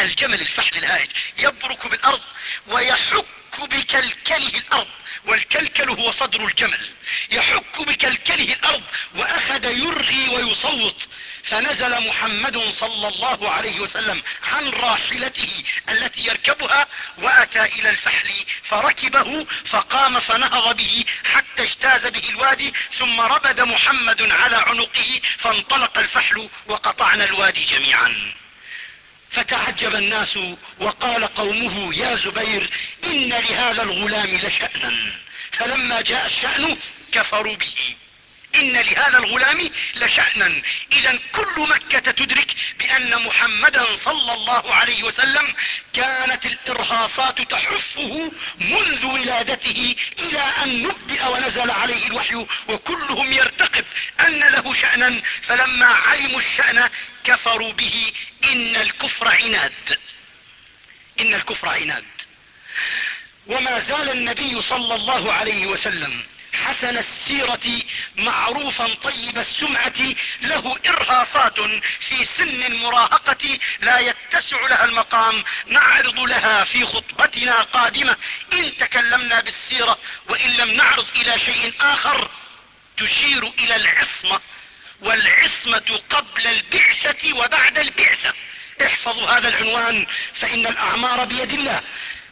الجمل الفحل الهائج يبرك بالأرض ويحك بكلكله الأرض والكلكل هو صدر الجمل. يحك بكلكله الأرض وأخذ يرغي ويصوت. فنزل محمد صلى الله عليه وسلم عن راحلته التي يركبها وأتى إلى الفحل فركبه فقام فنهض به حتى اجتاز به الوادي ثم ربد محمد على عنقه فانطلق الفحل وقطعنا الوادي جميعا. فتعجب الناس وقال قومه يا زبير إن لهذا الغلام لشأنا. فلما جاء الشأن كفروا به. إن لهذا الغلام لشأنا. إذا كل مكة تدرك بأن محمدا صلى الله عليه وسلم كانت الإرهاصات تحفه منذ ولادته إلى أن نبدأ ونزل عليه الوحي وكلهم يرتقب أن له شأنا. فلما علموا الشأن كفروا به. إن الكفر عناد. إن الكفر عناد. وما زال النبي صلى الله عليه وسلم حسن السيرة معروفا طيب السمعة له إرهاصات في سن المراهقة لا يتسع لها المقام نعرض لها في خطبتنا قادمة إن تكلمنا بالسيرة وإن لم نعرض إلى شيء آخر تشير إلى العصمة والعصمة قبل البعثة وبعد البعثة. احفظوا هذا العنوان فإن الأعمار بيد الله.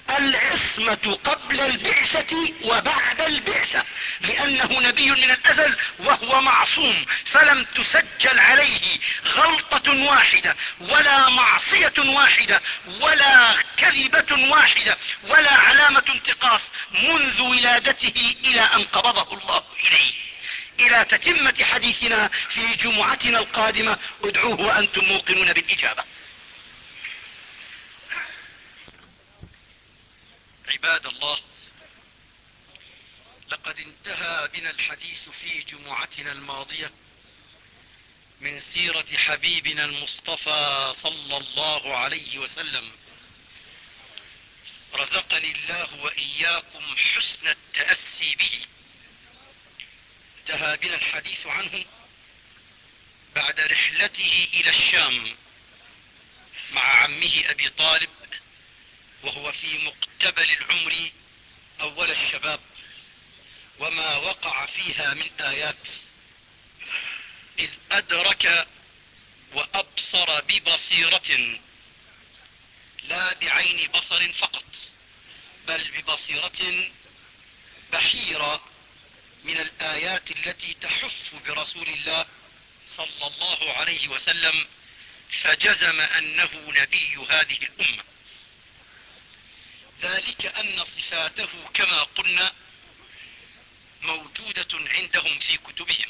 العصمة قبل البعثة وبعد البعثة لأنه نبي من الأزل وهو معصوم فلم تسجل عليه غلطة واحدة ولا معصية واحدة ولا كذبة واحدة ولا علامة انتقاص منذ ولادته إلى أن قبضه الله إليه. إلى تتمة حديثنا في جمعتنا القادمة ادعوه وأنتم موقنون بالإجابة. عباد الله لقد انتهى بنا الحديث في جمعتنا الماضية من سيرة حبيبنا المصطفى صلى الله عليه وسلم. رزقني الله وإياكم حسن التأسي به. انتهى بنا الحديث عنه بعد رحلته إلى الشام مع عمه أبي طالب وهو في مقتبل العمر أول الشباب وما وقع فيها من آيات. إذ أدرك وأبصر ببصيرة لا بعين بصر فقط بل ببصيرة بحيرة من الآيات التي تحف برسول الله صلى الله عليه وسلم فجزم أنه نبي هذه الأمة. ذلك أن صفاته كما قلنا موجودة عندهم في كتبهم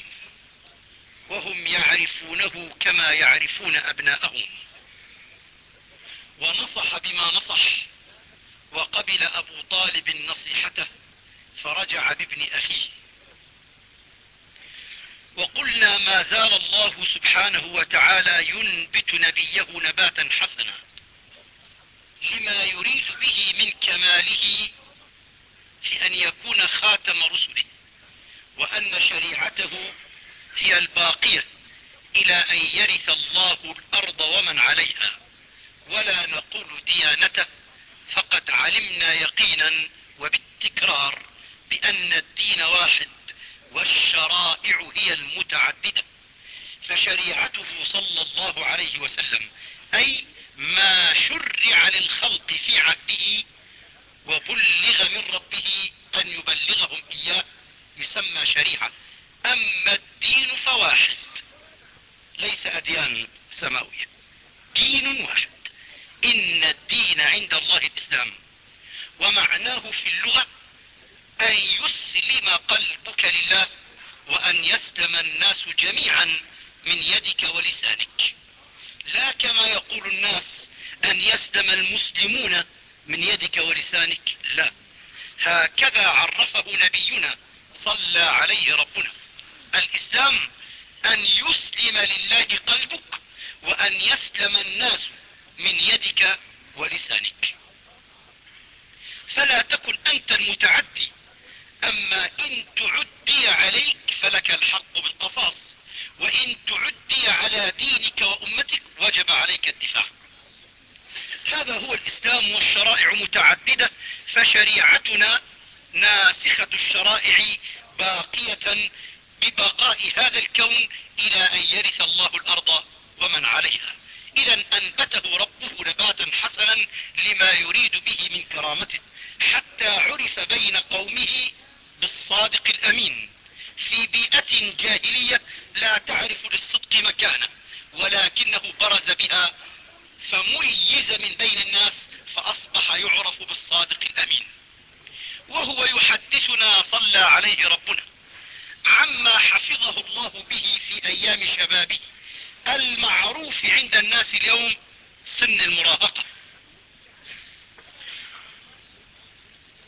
وهم يعرفونه كما يعرفون أبناءهم. ونصح بما نصح وقبل أبو طالب نصيحته فرجع بابن أخيه. وقلنا ما زال الله سبحانه وتعالى ينبت نبيه نباتا حسنا. لما يريد به من كماله في أن يكون خاتم رسله وأن شريعته هي الباقية إلى أن يرث الله الأرض ومن عليها. ولا نقول ديانته فقد علمنا يقينا وبالتكرار بأن الدين واحد والشرائع هي المتعددة. فشريعته صلى الله عليه وسلم أي ما شرع للخلق في عهده وبلغ من ربه أن يبلغهم إياه يسمى شريعة. أما الدين فواحد ليس أديان سماوية. دين واحد. إن الدين عند الله الإسلام ومعناه في اللغة أن يسلم قلبك لله وأن يسلم الناس جميعا من يدك ولسانك لا كما يقول الناس أن يسلم المسلمون من يدك ولسانك؟ لا. هكذا عرفه نبينا صلى عليه ربنا. الإسلام أن يسلم لله قلبك وأن يسلم الناس من يدك ولسانك. فلا تكن أنت المتعدي أما إن تعدي عليك فلك الحق بالقصاص وإن تعدي على دينك وأمتك وجب عليك الدفاع. هذا هو الإسلام والشرائع متعددة فشريعتنا ناسخة الشرائع باقية ببقاء هذا الكون إلى أن يرث الله الأرض ومن عليها. إذا أنبته ربه نباتا حسنا لما يريد به من كرامته حتى عرف بين قومه بالصادق الأمين. في بيئة جاهلية لا تعرف للصدق مكانه ولكنه برز بها فميز من بين الناس فأصبح يعرف بالصادق الأمين. وهو يحدثنا صلى عليه ربنا عما حفظه الله به في أيام شبابه المعروف عند الناس اليوم سن المراهقة.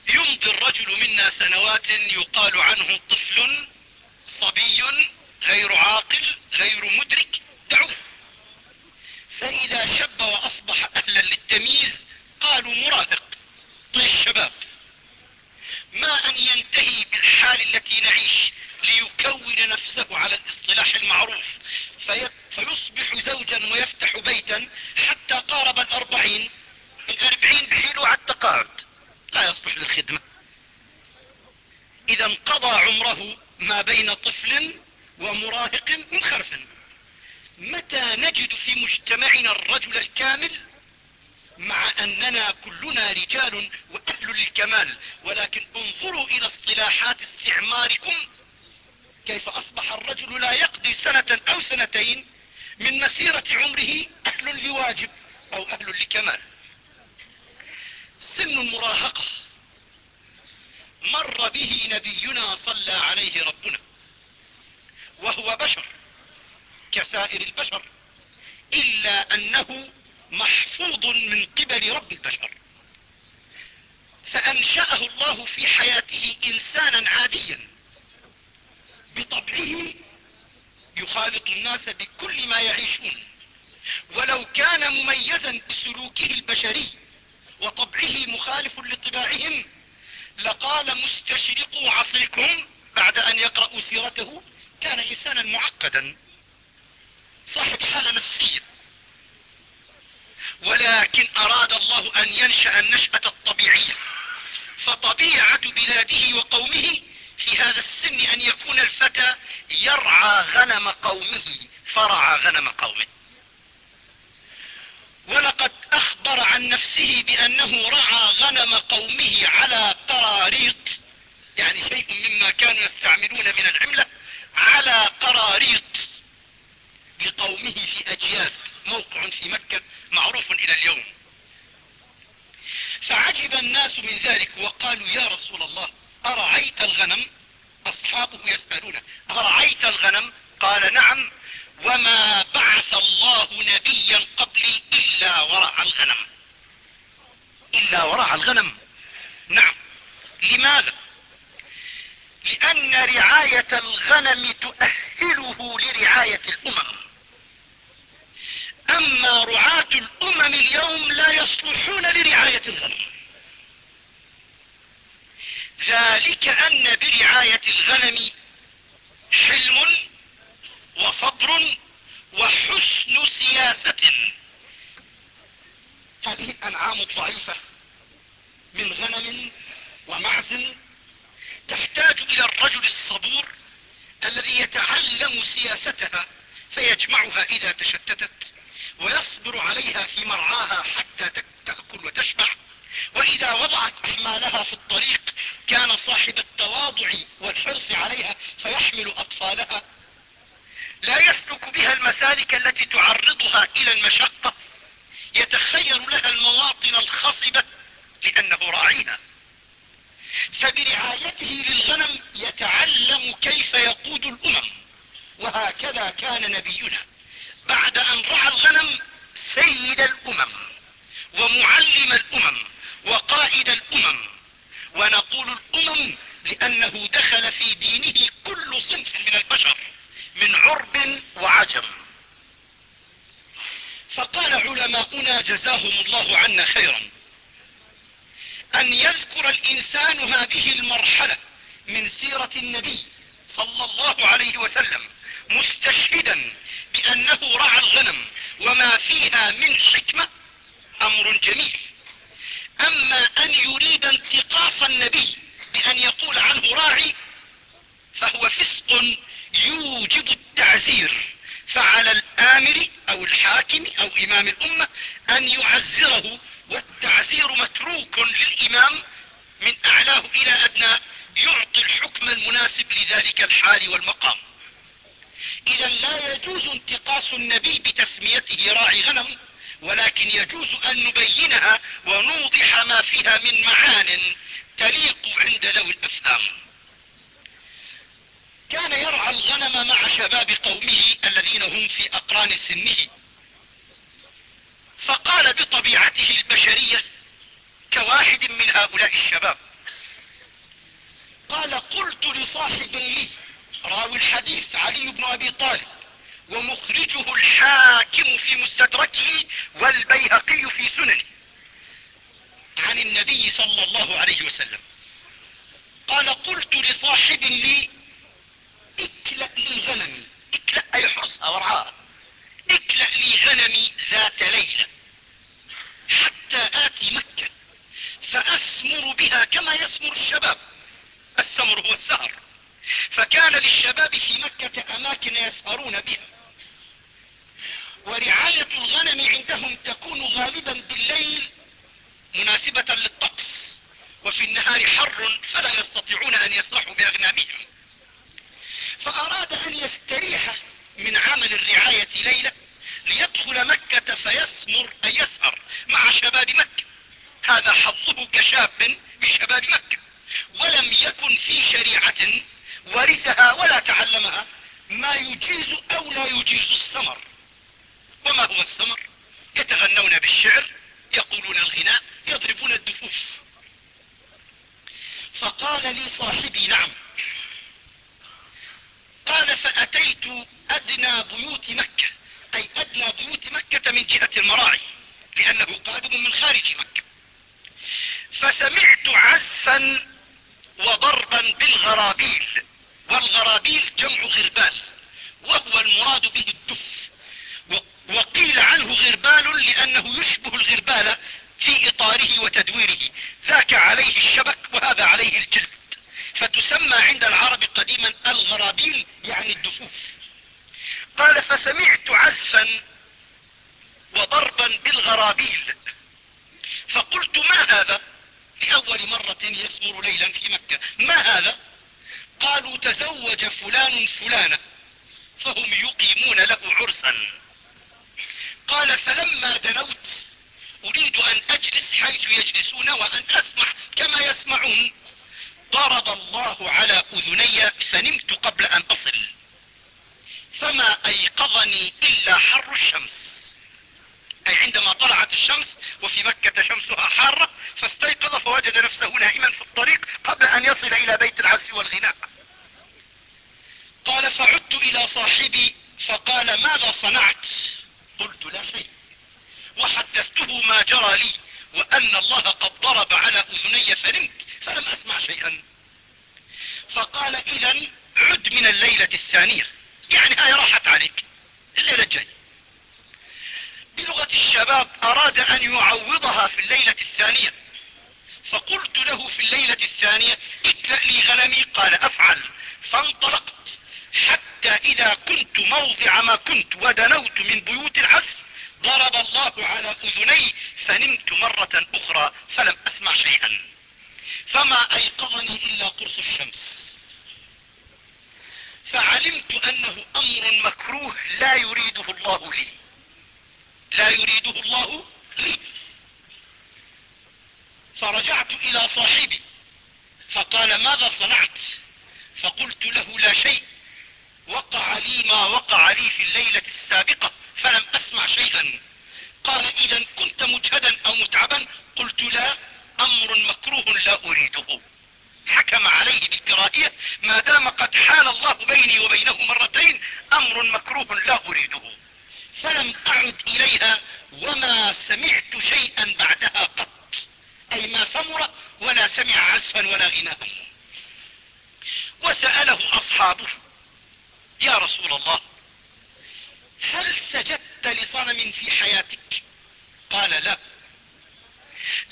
يمضي الرجل منا سنوات يقال عنه طفل صبي غير عاقل غير مدرك. دعوه. فإذا شب وأصبح أهلا للتمييز قالوا مراهق طي الشباب ما أن ينتهي بالحال التي نعيش ليكون نفسه على الاصطلاح المعروف في فيصبح زوجا ويفتح بيتا حتى قارب الأربعين الأربعين بحيله على التقاعد لا يصلح للخدمة. إذا انقضى عمره ما بين طفل ومراهق منخرف متى نجد في مجتمعنا الرجل الكامل مع أننا كلنا رجال وأهل للكمال ولكن انظروا إلى اصطلاحات استعماركم. كيف أصبح الرجل لا يقضي سنة أو سنتين من مسيرة عمره أهل لواجب أو أهل لكمال. سن المراهقة مر به نبينا صلى عليه ربنا وهو بشر. كسائر البشر إلا أنه محفوظ من قبل رب البشر. فأنشأه الله في حياته إنسانا عاديا بطبعه يخالط الناس بكل ما يعيشون. ولو كان مميزا بسلوكه البشري وطبعه مخالف لطباعهم لقال مستشرقوا عصركم بعد أن يقرأوا سيرته كان إنسانا معقدا. صاحب حالة نفسية. ولكن أراد الله أن ينشأ النشأة الطبيعية. فطبيعة بلاده وقومه في هذا السن أن يكون الفتى يرعى غنم قومه فرعى غنم قومه. ولقد أخبر عن نفسه بأنه رعى غنم قومه على قراريط يعني شيء مما كانوا يستعملون من العملة على قراريط لقومه في أجياد موقع في مكة معروف إلى اليوم. فعجب الناس من ذلك وقالوا يا رسول الله ارعيت الغنم؟ أصحابه يسألونه ارعيت الغنم؟ قال نعم وما بعث الله نبيا قبلي إلا ورع الغنم. إلا ورع الغنم؟ نعم. لماذا؟ لأن رعاية الغنم تؤهله لرعاية الأمم. أما رعاة الأمم اليوم لا يصلحون لرعاية الغنم ذلك أن برعاية الغنم حلم وصبر وحسن سياسة. هذه الأنعام الضعيفة من غنم ومعز تحتاج إلى الرجل الصبور الذي يتعلم سياستها فيجمعها إذا تشتتت. ويصبر عليها في مرعاها حتى تأكل وتشبع. وإذا وضعت أحمالها في الطريق كان صاحب التواضع والحرص عليها فيحمل أطفالها. لا يسلك بها المسالك التي تعرضها إلى المشقة. يتخير لها المواطن الخصبة لأنه راعيها. فبرعايته للغنم يتعلم كيف يقود الأمم. وهكذا كان نبينا. بعد أن رعى الغنم سيد الأمم ومعلم الأمم وقائد الأمم. ونقول الأمم لأنه دخل في دينه كل صنف من البشر من عرب وعجم. فقال علماؤنا جزاهم الله عنا خيرا. أن يذكر الإنسان هذه المرحلة من سيرة النبي صلى الله عليه وسلم مستشهدا بأنه رعى الغنم وما فيها من حكمة أمر جميل. أما أن يريد انتقاص النبي بأن يقول عنه راعي فهو فسق يوجب التعزير. فعلى الآمر أو الحاكم أو إمام الأمة أن يعزره والتعزير متروك للإمام من أعلاه إلى ادناه يعطي الحكم المناسب لذلك الحال والمقام. إذا لا يجوز انتقاص النبي بتسميته راعي غنم ولكن يجوز أن نبينها ونوضح ما فيها من معان تليق عند ذوي الأفهام. كان يرعى الغنم مع شباب قومه الذين هم في أقران سنه. فقال بطبيعته البشرية كواحد من هؤلاء الشباب قال قلت لصاحب لي راوي الحديث علي بن أبي طالب ومخرجه الحاكم في مستدركه والبيهقي في سننه. عن النبي صلى الله عليه وسلم قال قلت لصاحب لي اكلأ لي غنمي اكلأ أي حرصها وارعاها اكلأ لي غنمي ذات ليلة حتى آتي مكة فأسمر بها كما يسمر الشباب. السمر هو السهر. فكان للشباب في مكة أماكن يسهرون بها. ورعاية الغنم عندهم تكون غالبا بالليل مناسبة للطقس وفي النهار حر فلا يستطيعون أن يسرحوا بأغنامهم. فأراد أن يستريح من عمل الرعاية ليلة ليدخل مكة فيسمر أي يسهر مع شباب مكة. هذا حظه كشاب من شباب مكة. ولم يكن في شريعة ورثها ولا تعلمها ما يجيز أو لا يجيز السمر. وما هو السمر؟ يتغنون بالشعر يقولون الغناء يضربون الدفوف. فقال لي صاحبي نعم. قال فأتيت أدنى بيوت مكة أي أدنى بيوت مكة من جهة المراعي لأنه قادم من خارج مكة. فسمعت عزفا وضربا بالغرابيل. والغرابيل جمع غربال وهو المراد به الدف. وقيل عنه غربال لأنه يشبه الغربال في إطاره وتدويره. ذاك عليه الشبك وهذا عليه الجلد. فتسمى عند العرب قديما الغرابيل يعني الدفوف. قال فسمعت عزفا وضربا بالغرابيل. فقلت ما هذا؟ لأول مرة يسمر ليلا في مكة. ما هذا؟ قالوا تزوج فلان فلانة فهم يقيمون له عرسا. قال فلما دنوت أريد أن أجلس حيث يجلسون وأن أسمع كما يسمعون. ضرب الله على أذني فنمت قبل أن أصل فما أيقظني إلا حر الشمس. أي عندما طلعت الشمس وفي مكة شمسها حارة فاستيقظ فوجد نفسه نائما في الطريق قبل أن يصل إلى بيت العز والغناء. قال فعدت إلى صاحبي فقال ماذا صنعت؟ قلت لا شيء. وحدثته ما جرى لي وأن الله قد ضرب على أذني فنمت فلم أسمع شيئا. فقال اذا عد من الليلة الثانية. يعني هاي راحت عليك الليلة الجاي بلغة الشباب أراد أن يعوضها في الليلة الثانية. فقلت له في الليلة الثانية اكلأ لي غنمي. قال أفعل. فانطلقت. حتى إذا كنت موضع ما كنت ودنوت من بيوت العزف ضرب الله على أذني فنمت مرة أخرى فلم أسمع شيئا. فما أيقظني إلا قرص الشمس. فعلمت أنه أمر مكروه لا يريده الله لي. لا يريده الله لي. فرجعت إلى صاحبي فقال ماذا صنعت؟ فقلت له لا شيء. وقع لي ما وقع لي في الليلة السابقة فلم أسمع شيئا. قال إذا كنت مجهدا أو متعبا قلت لا أمر مكروه لا أريده. حكم عليه بالكراهية. ما دام قد حال الله بيني وبينه مرتين أمر مكروه لا أريده. فلم أعد إليها وما سمعت شيئا بعدها قط. أي ما سمر ولا سمع عزفا ولا غناء. وسأله أصحابه يا رسول الله هل سجدت لصنم في حياتك؟ قال لا.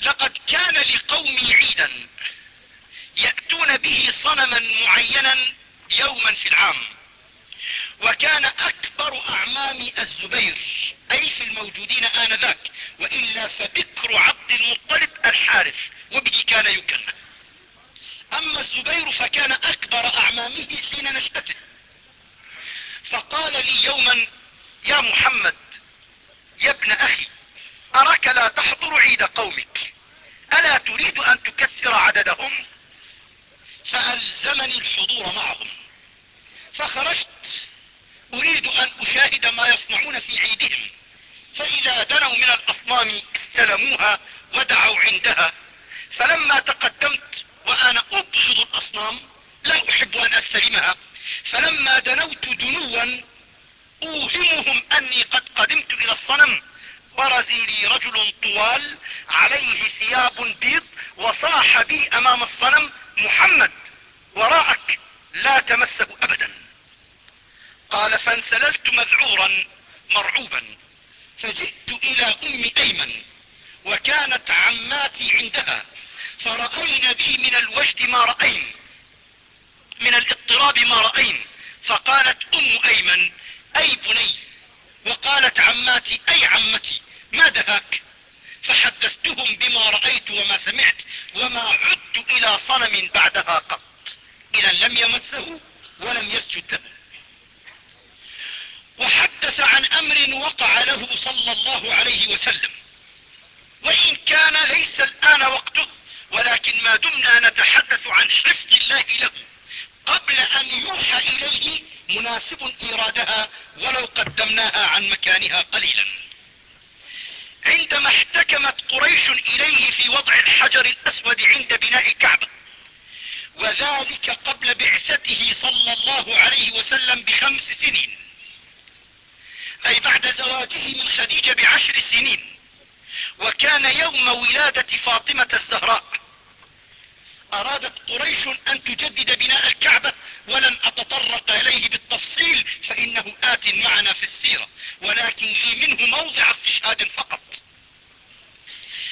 لقد كان لقومي عيدا يأتون به صنما معينا يوما في العام. وكان أكبر أعمام الزبير أي في الموجودين آنذاك وإلا فبكر عبد المطلب الحارث وبه كان يكنى أما الزبير فكان أكبر أعمامه حين نشأته. فقال لي يوما يا محمد يا ابن أخي أراك لا تحضر عيد قومك ألا تريد أن تكثر عددهم؟ فألزمني الحضور معهم. فخرجت أريد أن أشاهد ما يصنعون في عيدهم. فإذا دنوا من الأصنام استلموها ودعوا عندها. فلما تقدمت وأنا ابغض الأصنام لا أحب أن أستلمها. فلما دنوت دنوا أوهمهم أني قد قدمت إلى الصنم. برز لي رجل طوال عليه ثياب بيض وصاح بي أمام الصنم محمد. وراءك لا تمسه ابدا. قال فانسللت مذعورا مرعوبا فجئت إلى أم أيمن وكانت عماتي عندها فرأين بي من الوجد ما رأين من الاضطراب ما رأين فقالت أم أيمن أي بني؟ وقالت عماتي أي عمتي؟ ما دهاك فحدثتهم بما رأيت وما سمعت وما عدت إلى صنم بعدها قط إذا لم يمسه ولم يسجد له. وحدث عن أمر وقع له صلى الله عليه وسلم. وإن كان ليس الآن وقته ولكن ما دمنا نتحدث عن حفظ الله له قبل أن يوحى إليه مناسب إيرادها ولو قدمناها عن مكانها قليلا. عندما احتكمت قريش إليه في وضع الحجر الأسود عند بناء الكعبة وذلك قبل بعثته صلى الله عليه وسلم بخمس سنين. أي بعد زواجه من خديجة بعشر سنين وكان يوم ولادة فاطمة الزهراء. أرادت قريش أن تجدد بناء الكعبة ولن أتطرق إليه بالتفصيل فإنه آت معنا في السيرة. ولكن لي منه موضع استشهاد فقط.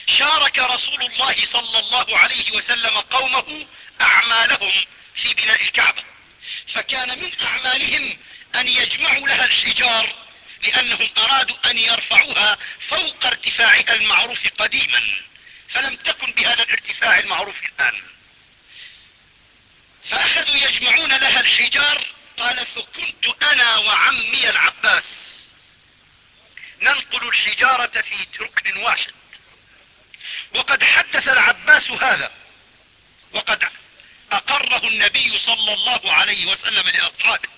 شارك رسول الله صلى الله عليه وسلم قومه أعمالهم في بناء الكعبة. فكان من أعمالهم أن يجمعوا لها الحجار لأنهم أرادوا أن يرفعوها فوق ارتفاعها المعروف قديما فلم تكن بهذا الارتفاع المعروف الآن. فأخذوا يجمعون لها الحجار قال فكنت أنا وعمي العباس ننقل الحجارة في ركن واحد. وقد حدث العباس هذا وقد أقره النبي صلى الله عليه وسلم لأصحابه.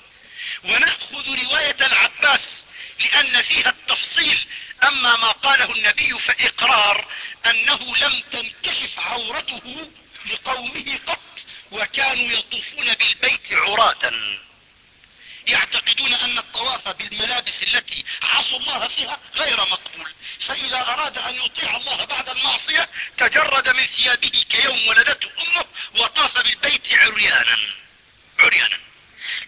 ونأخذ رواية العباس لأن فيها التفصيل. أما ما قاله النبي فإقرار أنه لم تنكشف عورته لقومه قط وكانوا يطوفون بالبيت عراة. يعتقدون أن الطواف بالملابس التي عصوا الله فيها غير مقبول. فإذا أراد أن يطيع الله بعد المعصية تجرد من ثيابه كيوم ولدته أمه وطاف بالبيت عريانا. عريانا.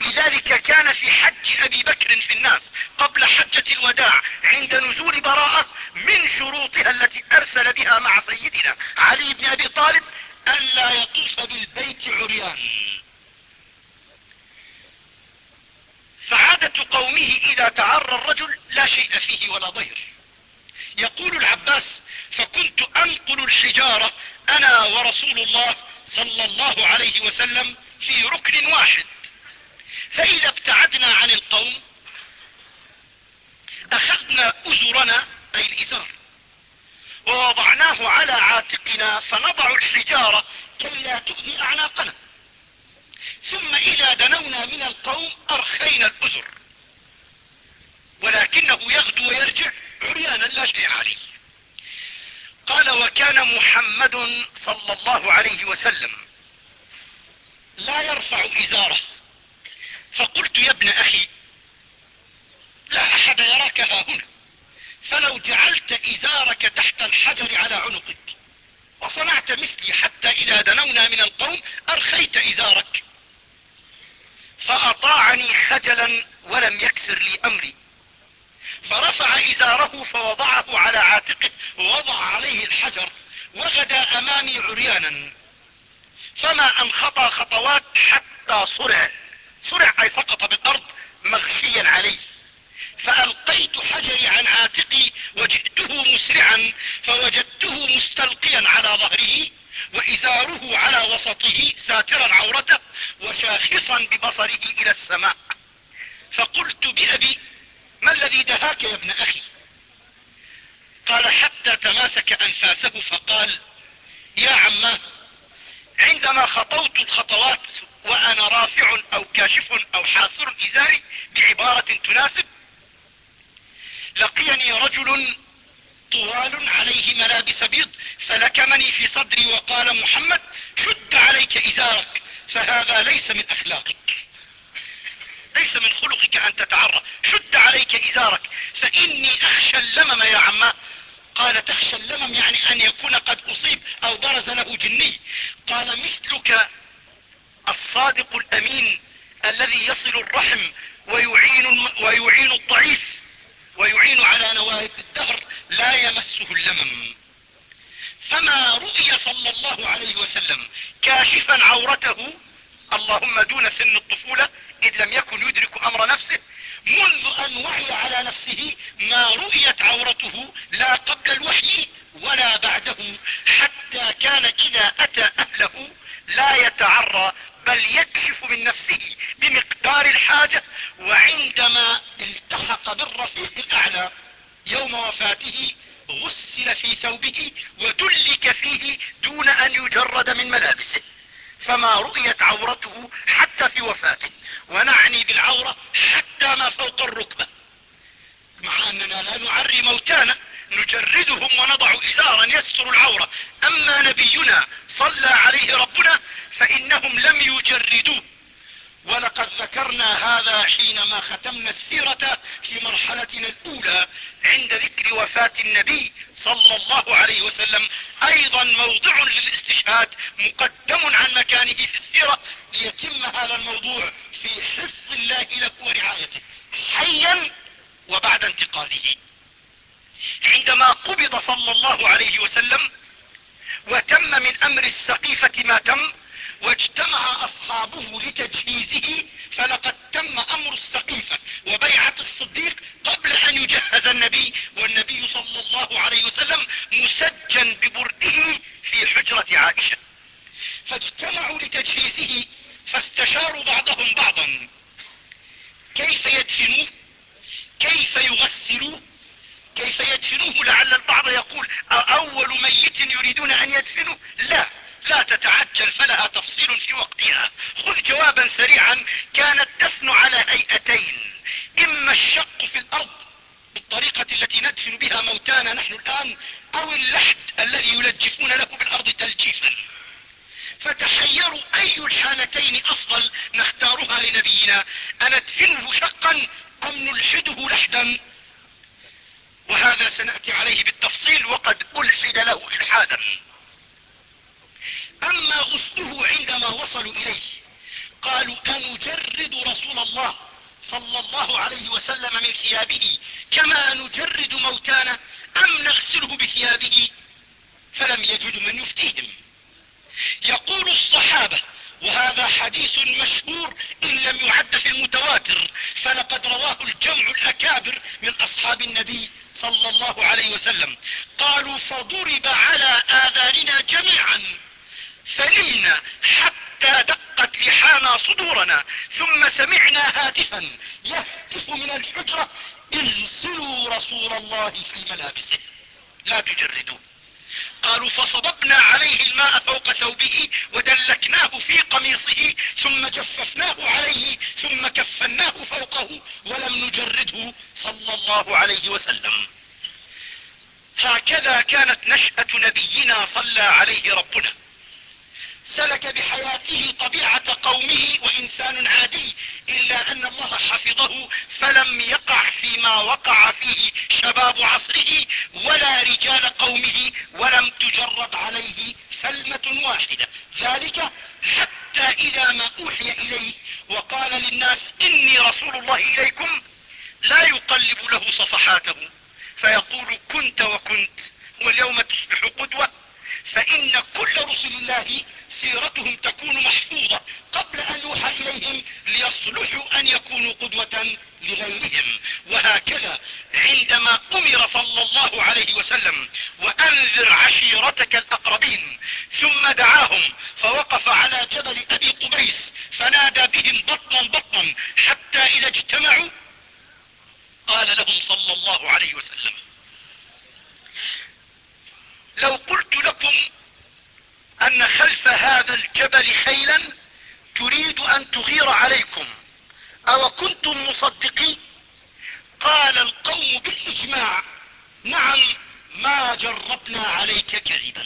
لذلك كان في حج أبي بكر في الناس قبل حجة الوداع عند نزول براءة من شروطها التي أرسل بها مع سيدنا علي بن أبي طالب الا يطوف بالبيت عريان. فعادة قومه إذا تعرى الرجل لا شيء فيه ولا ضير. يقول العباس فكنت أنقل الحجارة أنا ورسول الله صلى الله عليه وسلم في ركن واحد فإذا ابتعدنا عن القوم أخذنا ازرنا أي الإزار ووضعناه على عاتقنا فنضع الحجارة كي لا تؤذي أعناقنا. ثم إذا دنونا من القوم أرخينا الأزر ولكنه يغدو ويرجع عريانا لا شيء عليه. قال وكان محمد صلى الله عليه وسلم لا يرفع إزاره. فقلت يا ابن أخي لا أحد يراك ها هنا. فلو جعلت إزارك تحت الحجر على عنقك وصنعت مثلي حتى إذا دنونا من القوم أرخيت إزارك. فأطاعني خجلا ولم يكسر لي أمري. فرفع إزاره فوضعه على عاتقه ووضع عليه الحجر وغدا أمامي عريانا. فما ان خطى خطوات حتى صرع. صرع أي سقط بالأرض مغشيا عليه. فألقيت حجري عن عاتقي وجئته مسرعا فوجدته مستلقيا على ظهره وإزاره على وسطه ساترا عورته وشاخصا ببصره إلى السماء. فقلت بأبي ما الذي دهاك يا ابن أخي؟ قال حتى تماسك أنفاسه. فقال يا عماه عندما خطوت الخطوات وأنا رافع أو كاشف أو حاصر إزاري بعبارة تناسب لقيني رجل طوال عليه ملابس بيض فلكمني في صدري وقال محمد شد عليك إزارك فهذا ليس من أخلاقك ليس من خلقك أن تتعرى شد عليك إزارك فإني أخشى اللمم يا عماه قال تخشى اللمم يعني أن يكون قد أصيب أو برز له جني. قال مثلك الصادق الأمين الذي يصل الرحم ويعين, ويعين الضعيف ويعين على نوائب الدهر لا يمسه اللمم. فما رؤي صلى الله عليه وسلم كاشفا عورته اللهم دون سن الطفولة إذ لم يكن يدرك أمر نفسه منذ أن وعي على نفسه ما رؤيت عورته لا قبل الوحي ولا بعده حتى كان إذا أتى أهله لا يتعرى بل يكشف من نفسه بمقدار الحاجة وعندما التحق بالرفيق الأعلى يوم وفاته غسل في ثوبه ودلك فيه دون أن يجرد من ملابسه. فما رؤيت عورته حتى في وفاته ونعني بالعورة حتى ما فوق الركبة. مع أننا لا نعري موتانا نجردهم ونضع إزارا يستر العورة. أما نبينا صلى عليه ربنا فإنهم لم يجردوه. ولقد ذكرنا هذا حينما ختمنا السيرة في مرحلتنا الأولى عند ذكر وفاة النبي صلى الله عليه وسلم. أيضا موضع للاستشهاد مقدم عن مكانه في السيرة ليتم هذا الموضوع في حفظ الله له ورعايته حيا وبعد انتقاله. عندما قبض صلى الله عليه وسلم وتم من أمر السقيفة ما تم واجتمع أصحابه لتجهيزه فلقد تم أمر السقيفة وبيعة الصديق قبل أن يجهز النبي والنبي صلى الله عليه وسلم مسجن ببرده في حجرة عائشة. فاجتمعوا لتجهيزه فاستشاروا بعضهم بعضا. كيف يدفنوه؟ كيف يغسلوه؟ كيف يدفنوه؟ لعل البعض يقول اول ميت يريدون أن يدفنوا لا. لا تتعجل فلها تفصيل في وقتها. خذ جوابا سريعا كان الدفن على هيئتين. إما الشق في الأرض بالطريقة التي ندفن بها موتانا نحن الآن أو اللحد الذي يلجفون له بالأرض تلجيفا. فتحيروا أي الحالتين أفضل نختارها لنبينا. أندفنه شقا أم نلحده لحدا؟ وهذا سنأتي عليه بالتفصيل وقد ألحد له إلحادا. أما غسله عندما وصلوا إليه. قالوا أنجرد رسول الله صلى الله عليه وسلم من ثيابه كما نجرد موتانا أم نغسله بثيابه؟ فلم يجدوا من يفتيهم. يقول الصحابة وهذا حديث مشهور إن لم يعد في المتواتر فلقد رواه الجمع الأكابر من أصحاب النبي صلى الله عليه وسلم. قالوا فضرب على آذاننا جميعا. فنمنا حتى دقت لحانا صدورنا ثم سمعنا هاتفا يهتف من الحجرة ارسلوا رسول الله في ملابسه. لا تجردوا قالوا فصببنا عليه الماء فوق ثوبه ودلكناه في قميصه ثم جففناه عليه ثم كفناه فوقه ولم نجرده صلى الله عليه وسلم. هكذا كانت نشأة نبينا صلى عليه ربنا. سلك بحياته طبيعة قومه وإنسان عادي إلا أن الله حفظه فلم يقع فيما وقع فيه شباب عصره ولا رجال قومه ولم تجرد عليه سلمة واحدة. ذلك حتى إذا ما أوحي إليه وقال للناس إني رسول الله إليكم لا يقلب له صفحاته فيقول كنت وكنت واليوم تصبح قدوة. فإن كل رسل الله سيرتهم تكون محفوظة قبل أن يوحى إليهم ليصلحوا أن يكونوا قدوة لغيرهم. وهكذا عندما أمر صلى الله عليه وسلم وأنذر عشيرتك الأقربين ثم دعاهم فوقف على جبل أبي قبيس فنادى بهم بطنا بطنا حتى إذا اجتمعوا قال لهم صلى الله عليه وسلم لو قلت لكم أن خلف هذا الجبل خيلا تريد أن تغير عليكم أو كنتم مصدقين؟ قال القوم بالإجماع نعم ما جربنا عليك كذبا.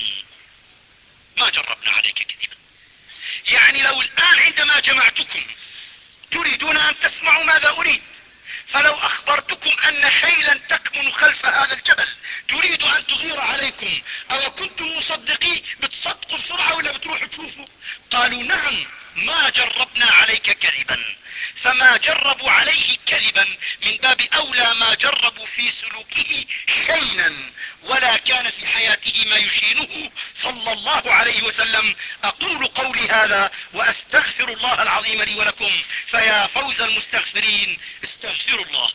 ما جربنا عليك كذبا. يعني لو الآن عندما جمعتكم تريدون أن تسمعوا ماذا أريد؟ فلو أخبرتكم أن خيلا تكمن خلف هذا الجبل تريد أن تغير عليكم أو كنتم مصدقين بتصدقوا بسرعة ولا بتروحوا تشوفوا؟ قالوا نعم ما جربنا عليك كذبا فما جربوا عليه كذبا من باب أولى ما جربوا في سلوكه شينا ولا كان في حياته ما يشينه. صلى الله عليه وسلم أقول قولي هذا وأستغفر الله العظيم لي ولكم فيا فوز المستغفرين استغفروا الله.